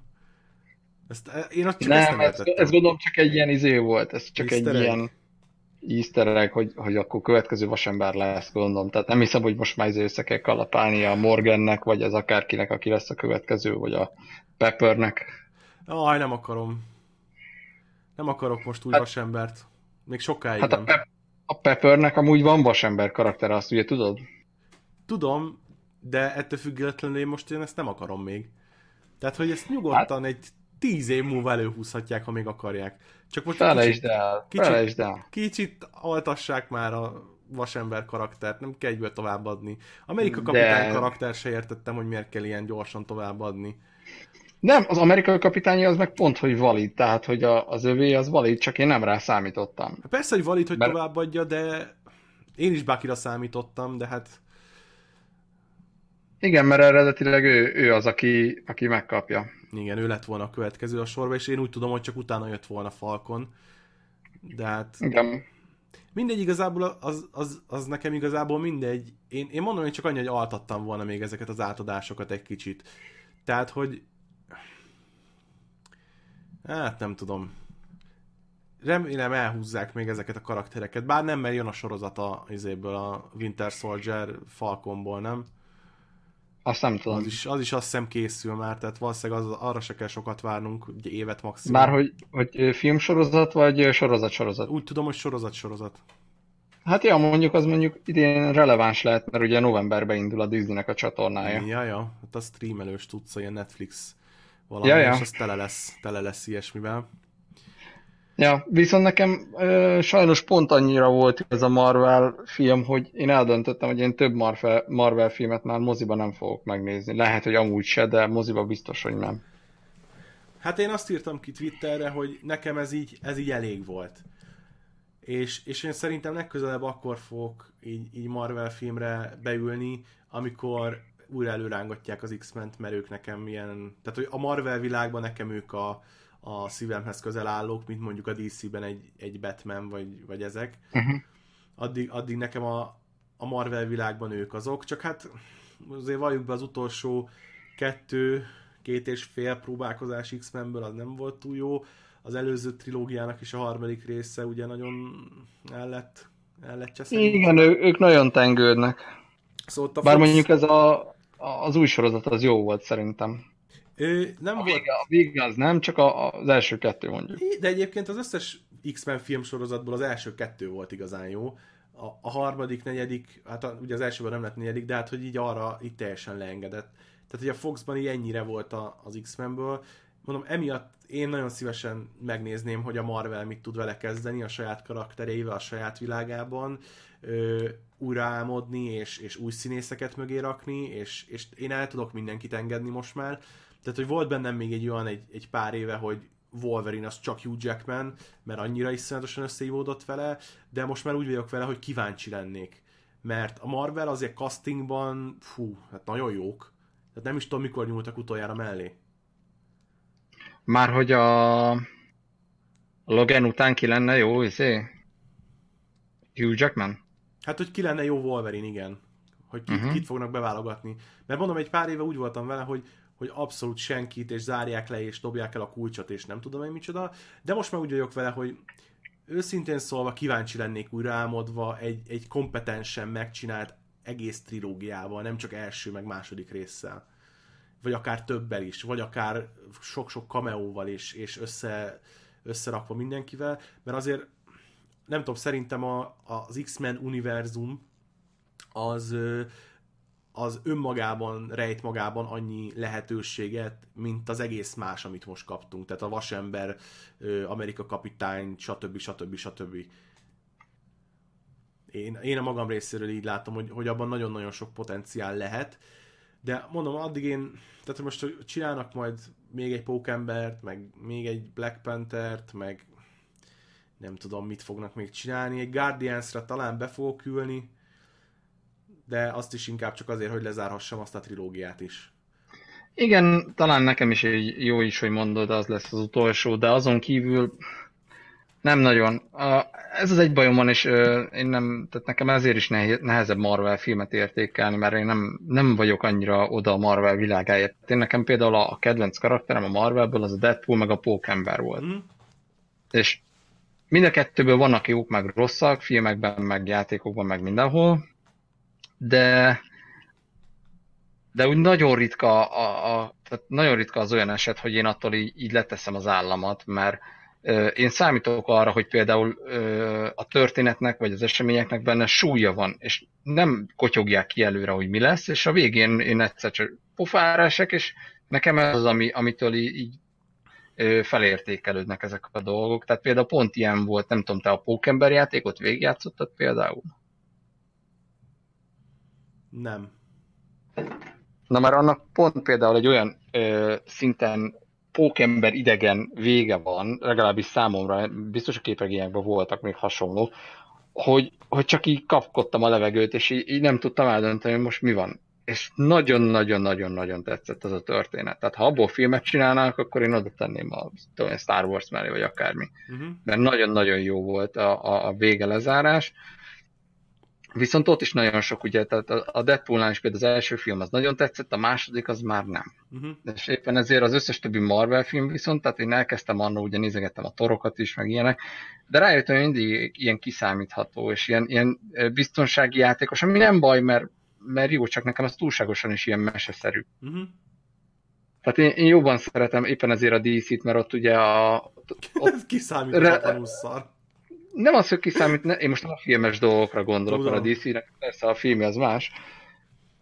Ezt, e, én azt csak nem, ezt nem ez, ez gondolom csak egy ilyen izé volt, ez csak Easter egy ilyen easter egg, hogy, hogy akkor következő vasember lesz, gondolom. Tehát nem hiszem, hogy most már izé össze kell kalapálni a Morgannek, vagy az akárkinek, aki lesz a következő, vagy a Peppernek. Aj, nem akarom. Nem akarok most új hát, vasembert. Még sokáig Hát a, Pe- a Peppernek amúgy van vasember karakter, azt ugye tudod? Tudom, de ettől függetlenül én most én ezt nem akarom még. Tehát, hogy ezt nyugodtan hát, egy tíz év múlva előhúzhatják, ha még akarják. Csak most kicsit, el, kicsit, el. kicsit altassák már a vasember karaktert, nem kell egyből továbbadni. Amerika kapitány de... karakter se értettem, hogy miért kell ilyen gyorsan továbbadni. Nem, az amerikai kapitány az meg pont, hogy valid, tehát hogy a, az övé az valid, csak én nem rá számítottam. Persze, hogy valid, hogy Mert... továbbadja, de én is Bakira számítottam, de hát... Igen, mert eredetileg ő, ő az, aki, aki megkapja. Igen, ő lett volna a következő a sorba, és én úgy tudom, hogy csak utána jött volna Falcon. De hát... Igen. Mindegy, igazából az, az, az nekem igazából mindegy. Én, én mondom, hogy csak annyi, hogy altattam volna még ezeket az átadásokat egy kicsit. Tehát, hogy Hát nem tudom. Remélem elhúzzák még ezeket a karaktereket, bár nem, mert jön a sorozata izéből a Winter Soldier Falconból, nem? Azt nem tudom. Az is, az is azt hiszem készül már, tehát valószínűleg az, arra se kell sokat várnunk, ugye évet maximum. Már hogy, hogy filmsorozat, vagy sorozat-sorozat? Úgy tudom, hogy sorozat-sorozat. Hát ja, mondjuk az mondjuk idén releváns lehet, mert ugye novemberben indul a Disneynek a csatornája. Ja, ja, hát a streamelős tudsz, ilyen Netflix valami, ja, ja. és az tele lesz, tele lesz ilyesmivel. Ja, viszont nekem ö, sajnos pont annyira volt ez a Marvel film, hogy én eldöntöttem, hogy én több Marvel, Marvel filmet már moziba nem fogok megnézni. Lehet, hogy amúgy se, de moziba biztos, hogy nem. Hát én azt írtam ki Twitterre, hogy nekem ez így, ez így elég volt. És, és én szerintem legközelebb akkor fogok így, így Marvel filmre beülni, amikor újra előrángatják az X-ment, mert ők nekem ilyen, tehát hogy a Marvel világban nekem ők a, a szívemhez közel állók, mint mondjuk a DC-ben egy, egy Batman, vagy, vagy ezek. Uh-huh. Addig, addig nekem a, a Marvel világban ők azok, csak hát azért valljuk be az utolsó kettő, két és fél próbálkozás X-Menből az nem volt túl jó. Az előző trilógiának is a harmadik része ugye nagyon el lett, el lett Igen, ő, ők nagyon tengődnek. Szóval Bár Fox... mondjuk ez a az új sorozat az jó volt szerintem. Ő, nem a, volt... vége, a vége az nem, csak a, az első kettő mondjuk. De egyébként az összes X-Men filmsorozatból az első kettő volt igazán jó. A, a harmadik, negyedik, hát a, ugye az elsőben nem lett negyedik, de hát hogy így arra így teljesen leengedett. Tehát, hogy a Foxban így ennyire volt a, az X-Menből. Mondom, emiatt én nagyon szívesen megnézném, hogy a Marvel mit tud vele kezdeni a saját karaktereivel, a saját világában ö, újra álmodni, és, és új színészeket mögé rakni, és, és én el tudok mindenkit engedni most már. Tehát, hogy volt bennem még egy olyan egy, egy pár éve, hogy Wolverine az csak Hugh Jackman, mert annyira iszonyatosan összeívódott vele, de most már úgy vagyok vele, hogy kíváncsi lennék. Mert a Marvel azért castingban, fú, hát nagyon jók. Tehát nem is tudom, mikor nyúltak utoljára mellé. Már hogy a Logan után ki lenne jó, izé? Hugh Jackman? Hát, hogy ki lenne jó Wolverine, igen. Hogy kit, uh-huh. kit fognak beválogatni. Mert mondom, egy pár éve úgy voltam vele, hogy, hogy abszolút senkit, és zárják le, és dobják el a kulcsot, és nem tudom én micsoda. De most már úgy vagyok vele, hogy őszintén szólva kíváncsi lennék újra álmodva egy, egy kompetensen megcsinált egész trilógiával, nem csak első meg második résszel. Vagy akár többel is, vagy akár sok-sok kameóval is, és össze, összerakva mindenkivel, mert azért nem tudom, szerintem a, az X-Men univerzum az, az önmagában rejt magában annyi lehetőséget, mint az egész más, amit most kaptunk. Tehát a Vasember, Amerika kapitány, stb. stb. stb. Én, én a magam részéről így látom, hogy, hogy abban nagyon-nagyon sok potenciál lehet, de mondom, addig én, tehát most csinálnak majd még egy pókembert, meg még egy Black Panthert, meg nem tudom, mit fognak még csinálni. Egy Guardians-ra talán be fogok ülni, de azt is inkább csak azért, hogy lezárhassam azt a trilógiát is. Igen, talán nekem is egy jó is, hogy mondod, az lesz az utolsó, de azon kívül nem nagyon. Ez az egy bajom van, és én nem, tehát nekem ezért is nehezebb Marvel filmet értékelni, mert én nem, nem vagyok annyira oda a Marvel világáért. Én nekem például a kedvenc karakterem a Marvelből az a Deadpool meg a Pókember volt. Mm. És mind a kettőből vannak jók meg rosszak, filmekben, meg játékokban, meg mindenhol, de de úgy nagyon ritka, a, a, tehát nagyon ritka az olyan eset, hogy én attól így, így leteszem az államat, mert ö, én számítok arra, hogy például ö, a történetnek vagy az eseményeknek benne súlya van, és nem kotyogják ki előre, hogy mi lesz, és a végén én egyszer csak pofára esek, és nekem ez az, ami, amitől így, így felértékelődnek ezek a dolgok. Tehát például pont ilyen volt, nem tudom, te a Pókember játékot végigjátszottad például? Nem. Na már annak pont például egy olyan ö, szinten pókember idegen vége van, legalábbis számomra, biztos a képregényekben voltak még hasonlók, hogy, hogy csak így kapkodtam a levegőt, és így, így nem tudtam eldönteni, hogy most mi van és nagyon-nagyon-nagyon-nagyon tetszett az a történet. Tehát ha abból filmet csinálnánk, akkor én oda tenném a tudom, Star Wars mellé, vagy akármi. Uh-huh. Mert nagyon-nagyon jó volt a, a, a vége lezárás. Viszont ott is nagyon sok, ugye, tehát a Deadpoolnál is például az első film az nagyon tetszett, a második az már nem. Uh-huh. És éppen ezért az összes többi Marvel film viszont, tehát én elkezdtem annól, ugye nézegettem a torokat is, meg ilyenek, de rájöttem, hogy mindig ilyen kiszámítható, és ilyen, ilyen biztonsági játékos, ami nem baj, mert mert jó, csak nekem az túlságosan is ilyen meseszerű. Uh-huh. Tehát én, én jobban szeretem éppen ezért a DC-t, mert ott ugye a... Ott, Kiszámíthatatlanul re... szar. Nem az, hogy kiszámít, ne, én most a filmes dolgokra gondolok, Tudom. mert a DC-nek persze a film az más,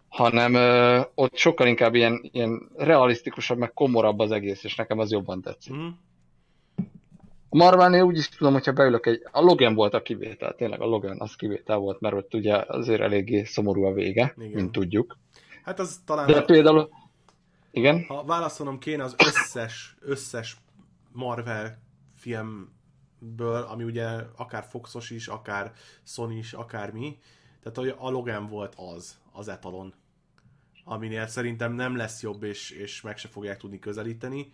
hanem ö, ott sokkal inkább ilyen, ilyen realisztikusabb, meg komorabb az egész, és nekem az jobban tetszik. Uh-huh. A Marvelnél úgy is tudom, hogyha beülök egy... A Logan volt a kivétel, tényleg a Logan az kivétel volt, mert ott ugye azért eléggé szomorú a vége, Igen. mint tudjuk. Hát az talán... De például... Igen? Ha válaszolnom kéne az összes, összes Marvel filmből, ami ugye akár Foxos is, akár Sony is, akármi, tehát hogy a Logan volt az, az etalon, aminél szerintem nem lesz jobb, és, és meg se fogják tudni közelíteni.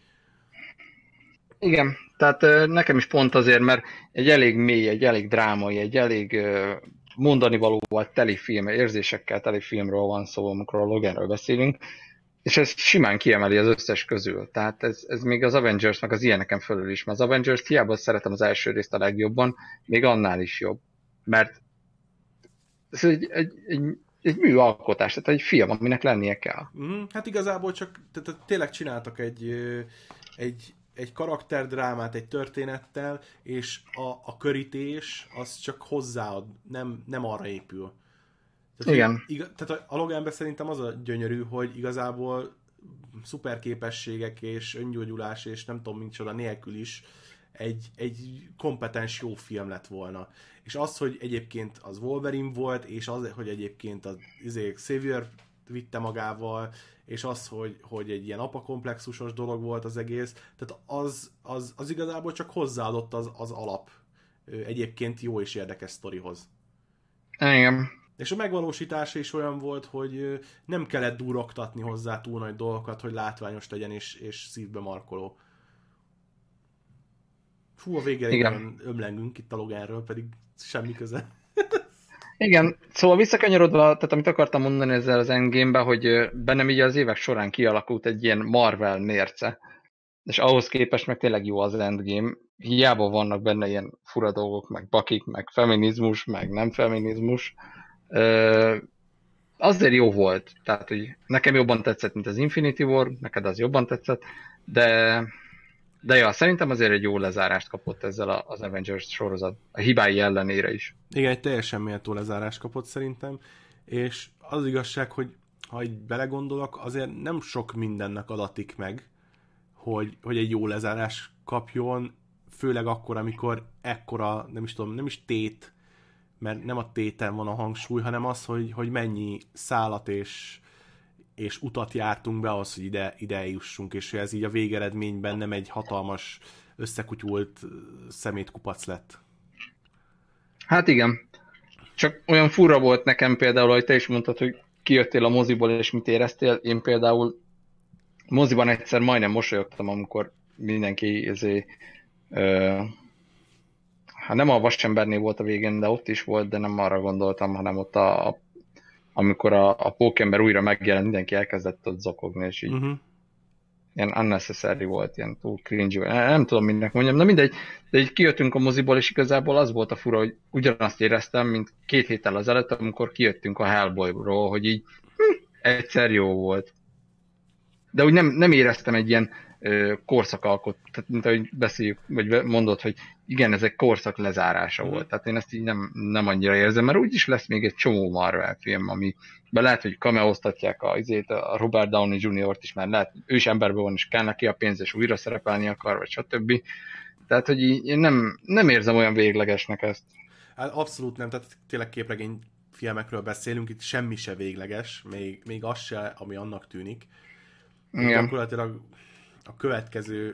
Igen, tehát nekem is pont azért, mert egy elég mély, egy elég drámai, egy elég mondani valóval teli film, érzésekkel teli filmről van szó, amikor a Loganről beszélünk, és ez simán kiemeli az összes közül. Tehát ez, ez még az Avengers-nak az ilyeneken fölül is, mert az Avengers hiába szeretem az első részt a legjobban, még annál is jobb. Mert ez egy, egy, egy, egy műalkotás, tehát egy film, aminek lennie kell. Mm, hát igazából csak tehát tényleg csináltak egy, egy, egy karakterdrámát egy történettel, és a, a körítés az csak hozzáad, nem, nem arra épül. Tehát, Igen. Iga, tehát a Loganben szerintem az a gyönyörű, hogy igazából szuperképességek és öngyógyulás és nem tudom micsoda nélkül is egy, egy kompetens jó film lett volna. És az, hogy egyébként az Wolverine volt, és az, hogy egyébként az izé, Xavier vitte magával, és az, hogy, hogy egy ilyen apakomplexusos dolog volt az egész, tehát az, az, az igazából csak hozzáadott az, az alap egyébként jó és érdekes sztorihoz. Igen. És a megvalósítása is olyan volt, hogy nem kellett duroktatni hozzá túl nagy dolgokat, hogy látványos legyen és, és szívbe markoló. Fú, a végére Igen. ömlengünk itt a Loganről, pedig semmi köze. Igen, szóval visszakanyarodva, tehát amit akartam mondani ezzel az endgame hogy bennem így az évek során kialakult egy ilyen Marvel mérce, és ahhoz képest meg tényleg jó az endgame, hiába vannak benne ilyen fura dolgok, meg bakik, meg feminizmus, meg nem feminizmus, azért jó volt, tehát hogy nekem jobban tetszett, mint az Infinity War, neked az jobban tetszett, de de ja, szerintem azért egy jó lezárást kapott ezzel az Avengers sorozat, a hibái ellenére is. Igen, egy teljesen méltó lezárást kapott szerintem, és az igazság, hogy ha így belegondolok, azért nem sok mindennek adatik meg, hogy, hogy egy jó lezárás kapjon, főleg akkor, amikor ekkora, nem is tudom, nem is tét, mert nem a téten van a hangsúly, hanem az, hogy, hogy mennyi szálat és, és utat jártunk be az, hogy ide, ide eljussunk, és ez így a végeredményben nem egy hatalmas, összekutyult szemétkupac lett. Hát igen. Csak olyan fura volt nekem például, hogy te is mondtad, hogy kijöttél a moziból, és mit éreztél. Én például moziban egyszer majdnem mosolyogtam, amikor mindenki ezért, ö, hát nem a vasembernél volt a végén, de ott is volt, de nem arra gondoltam, hanem ott a, a amikor a, a pókember újra megjelent, mindenki elkezdett ott zokogni, és így uh-huh. ilyen unnecessary volt, ilyen túl cringy, nem, nem tudom mindnek mondjam, na mindegy, de így kijöttünk a moziból, és igazából az volt a fura, hogy ugyanazt éreztem, mint két héttel ezelőtt, amikor kijöttünk a Hellboyról, hogy így hm, egyszer jó volt. De úgy nem, nem éreztem egy ilyen korszakalkot, tehát mint ahogy beszéljük, vagy mondod, hogy igen, ez egy korszak lezárása volt. Tehát én ezt így nem, nem annyira érzem, mert úgyis lesz még egy csomó Marvel film, ami be lehet, hogy kameóztatják a, a Robert Downey Jr.-t is, mert lehet, ő is emberből van, és kell neki a pénz, és újra szerepelni akar, vagy stb. Tehát, hogy így, én nem, nem érzem olyan véglegesnek ezt. Hát abszolút nem, tehát tényleg képregény filmekről beszélünk, itt semmi se végleges, még, még az se, ami annak tűnik. Igen. Gyakorlatilag a következő,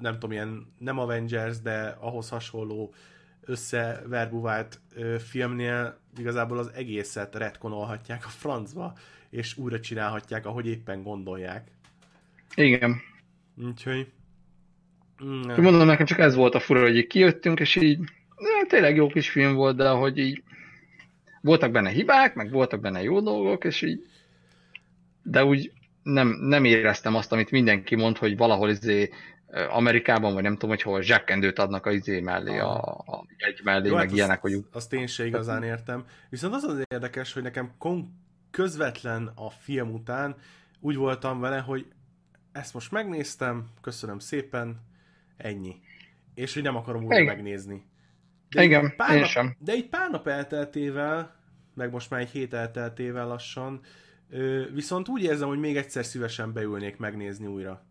nem tudom, ilyen nem Avengers, de ahhoz hasonló összeverbuvált ö, filmnél igazából az egészet retkonolhatják a francba, és újra csinálhatják, ahogy éppen gondolják. Igen. Úgyhogy... Nem. Mondom, nekem csak ez volt a fura, hogy így kijöttünk, és így ne, tényleg jó kis film volt, de hogy így voltak benne hibák, meg voltak benne jó dolgok, és így de úgy nem, nem éreztem azt, amit mindenki mond, hogy valahol izé Amerikában, vagy nem tudom, hogy hol zsekkendőt adnak a izé mellé, a, a egy mellé, Jó, meg hát ilyenek, hogy... Azt én se igazán értem. Viszont az az érdekes, hogy nekem közvetlen a film után úgy voltam vele, hogy ezt most megnéztem, köszönöm szépen, ennyi. És hogy nem akarom újra megnézni. De Igen, pár én nap, sem. De egy pár nap elteltével, meg most már egy hét elteltével lassan, Viszont úgy érzem, hogy még egyszer szívesen beülnék megnézni újra.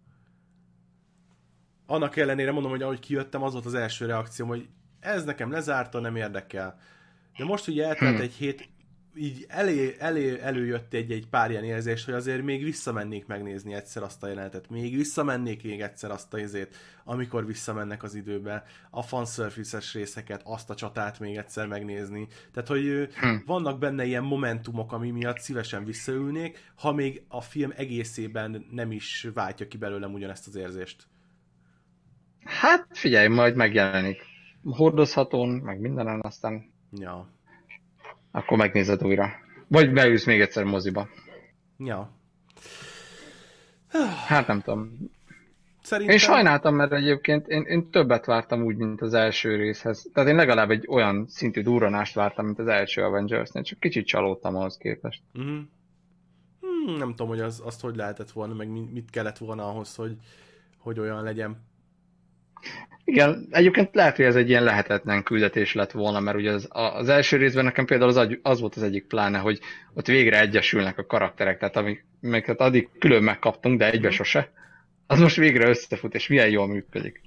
Annak ellenére mondom, hogy ahogy kijöttem, az volt az első reakcióm, hogy ez nekem lezárta, nem érdekel. De most ugye eltelt hm. egy hét, így elé, elé, előjött egy, egy pár ilyen érzés, hogy azért még visszamennék megnézni egyszer azt a jelenetet, még visszamennék még egyszer azt a izét, amikor visszamennek az időbe, a fansurface részeket, azt a csatát még egyszer megnézni. Tehát, hogy hm. vannak benne ilyen momentumok, ami miatt szívesen visszaülnék, ha még a film egészében nem is váltja ki belőlem ugyanezt az érzést. Hát figyelj, majd megjelenik. Hordozhatón, meg mindenen, aztán ja. Akkor megnézed újra. Vagy beülsz még egyszer moziba. Ja. Hát nem tudom. Szerintem... Én sajnáltam, mert egyébként én, én többet vártam úgy, mint az első részhez. Tehát én legalább egy olyan szintű durranást vártam, mint az első Avengers-nél, csak kicsit csalódtam ahhoz képest. Mm-hmm. Hmm, nem tudom, hogy az, azt hogy lehetett volna, meg mit kellett volna ahhoz, hogy, hogy olyan legyen igen, egyébként lehet, hogy ez egy ilyen lehetetlen küldetés lett volna, mert ugye az, az első részben nekem például az, az volt az egyik pláne, hogy ott végre egyesülnek a karakterek, tehát amiket addig külön megkaptunk, de egybe sose, az most végre összefut, és milyen jól működik.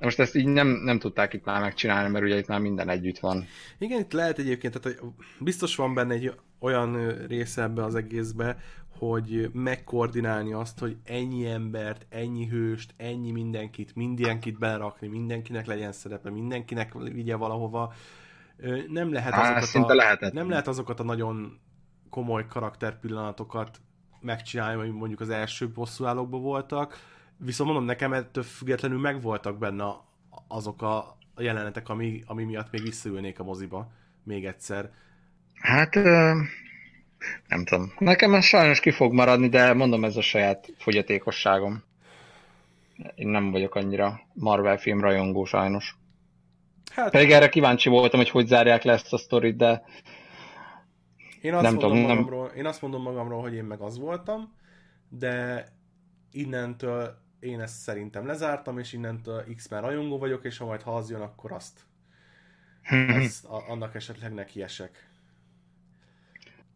Most ezt így nem, nem tudták itt már megcsinálni, mert ugye itt már minden együtt van. Igen, itt lehet egyébként, tehát hogy biztos van benne egy olyan része ebbe az egészbe, hogy megkoordinálni azt, hogy ennyi embert, ennyi hőst, ennyi mindenkit, mindenkit belerakni, mindenkinek legyen szerepe, mindenkinek vigye valahova. Nem lehet azokat, Á, a, nem lehet azokat a nagyon komoly karakterpillanatokat megcsinálni, hogy mondjuk az első bosszúállókban voltak, viszont mondom, nekem ettől függetlenül megvoltak benne azok a jelenetek, ami, ami miatt még visszaülnék a moziba még egyszer. Hát nem tudom. Nekem ez sajnos ki fog maradni, de mondom, ez a saját fogyatékosságom. Én nem vagyok annyira Marvel film rajongó sajnos. Hát, Pedig erre kíváncsi voltam, hogy hogy zárják le ezt a sztorit, de én azt, nem mondom tudom, magamról, nem... én azt mondom magamról, hogy én meg az voltam, de innentől én ezt szerintem lezártam, és innentől X-Men rajongó vagyok, és ha majd ha az jön, akkor azt. ezt, a, annak esetleg nekiesek.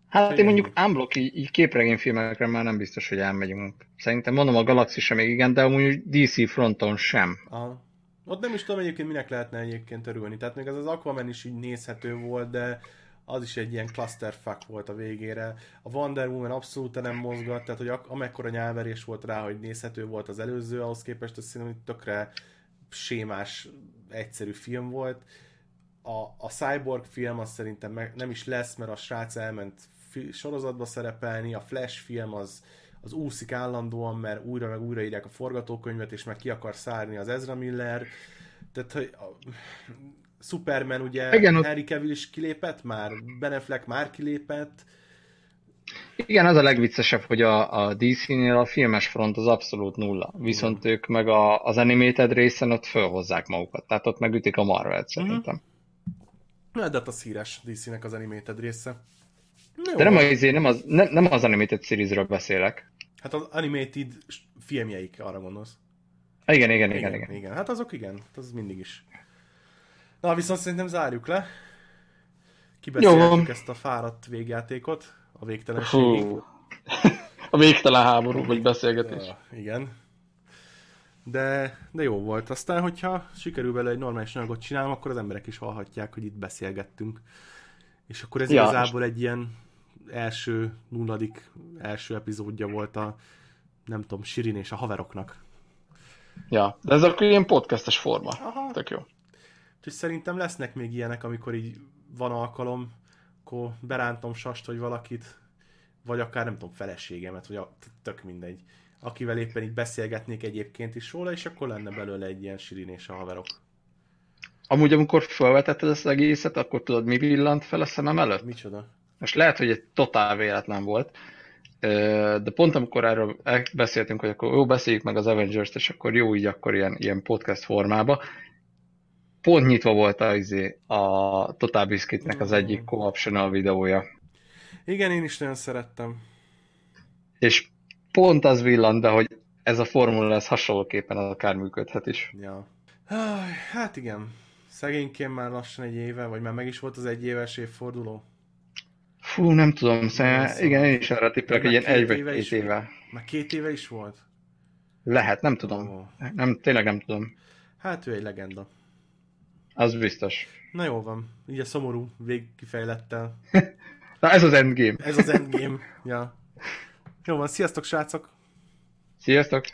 Hát én mondjuk unblock így, így képregényfilmekre már nem biztos, hogy elmegyünk. Szerintem mondom a Galaxy még igen, de amúgy DC fronton sem. Aha. Ott nem is tudom egyébként minek lehetne egyébként örülni. Tehát még ez az Aquaman is így nézhető volt, de az is egy ilyen clusterfuck volt a végére. A Wonder Woman abszolút nem mozgat, tehát hogy amekkora nyelverés volt rá, hogy nézhető volt az előző, ahhoz képest azt szerintem, tökre sémás, egyszerű film volt. A, a Cyborg film az szerintem meg, nem is lesz, mert a srác elment sorozatba szerepelni, a Flash film az, az úszik állandóan, mert újra meg újra írják a forgatókönyvet, és meg ki akar szárni az Ezra Miller. Tehát, hogy Superman ugye, Igen, ott... Henry Cavill is kilépett már, Ben Affleck már kilépett. Igen, az a legviccesebb, hogy a, a DC-nél a filmes front az abszolút nulla, viszont Igen. ők meg a, az animated részen ott fölhozzák magukat, tehát ott megütik a Marvel-t mhm. szerintem. Uh-huh. Na, de hát a szíres DC-nek az animated része. Jó, de nem, az, izé, nem, az, nem, nem az animated seriesről beszélek. Hát az animated filmjeik, arra gondolsz. Igen, igen, igen, igen. igen. igen. Hát azok igen, hát az mindig is. Na, viszont szerintem zárjuk le. Kibeszéltük ezt a fáradt végjátékot, a végtelenségig. a végtelen háború, vagy beszélgetés. Ja, igen. De, de jó volt. Aztán, hogyha sikerül vele egy normális anyagot csinálom, akkor az emberek is hallhatják, hogy itt beszélgettünk. És akkor ez ja, igazából egy ilyen első, nulladik első epizódja volt a, nem tudom, Sirin és a haveroknak. Ja, de ez akkor ilyen podcastes forma. Aha. Tök jó. Úgyhogy szerintem lesznek még ilyenek, amikor így van alkalom, akkor berántom sast, hogy valakit, vagy akár nem tudom, feleségemet, vagy a, tök mindegy, akivel éppen így beszélgetnék egyébként is róla, és akkor lenne belőle egy ilyen sirin és a haverok. Amúgy, amikor felvetetted ezt az egészet, akkor tudod, mi villant fel a szemem előtt? Micsoda? Most lehet, hogy egy totál véletlen volt, de pont amikor erről beszéltünk, hogy akkor jó, beszéljük meg az Avengers-t, és akkor jó így akkor ilyen, ilyen podcast formába, pont nyitva volt a, izé, a Total Biscuitnek az egyik co-optional videója. Igen, én is nagyon szerettem. És pont az villant be, hogy ez a formula ez hasonlóképpen akár működhet is. Ja. Hát igen. Szegényként már lassan egy éve, vagy már meg is volt az egy éves évforduló. Fú, nem tudom, szóval, igen, én is arra tippelek, hogy ilyen egy vagy két is, éve. Már két éve is volt? Lehet, nem tudom. Oh. Nem, tényleg nem tudom. Hát ő egy legenda. Az biztos. Na jó van, így a szomorú végkifejlettel. Na ez az endgame. Ez az endgame, ja. Jó van, sziasztok srácok! Sziasztok!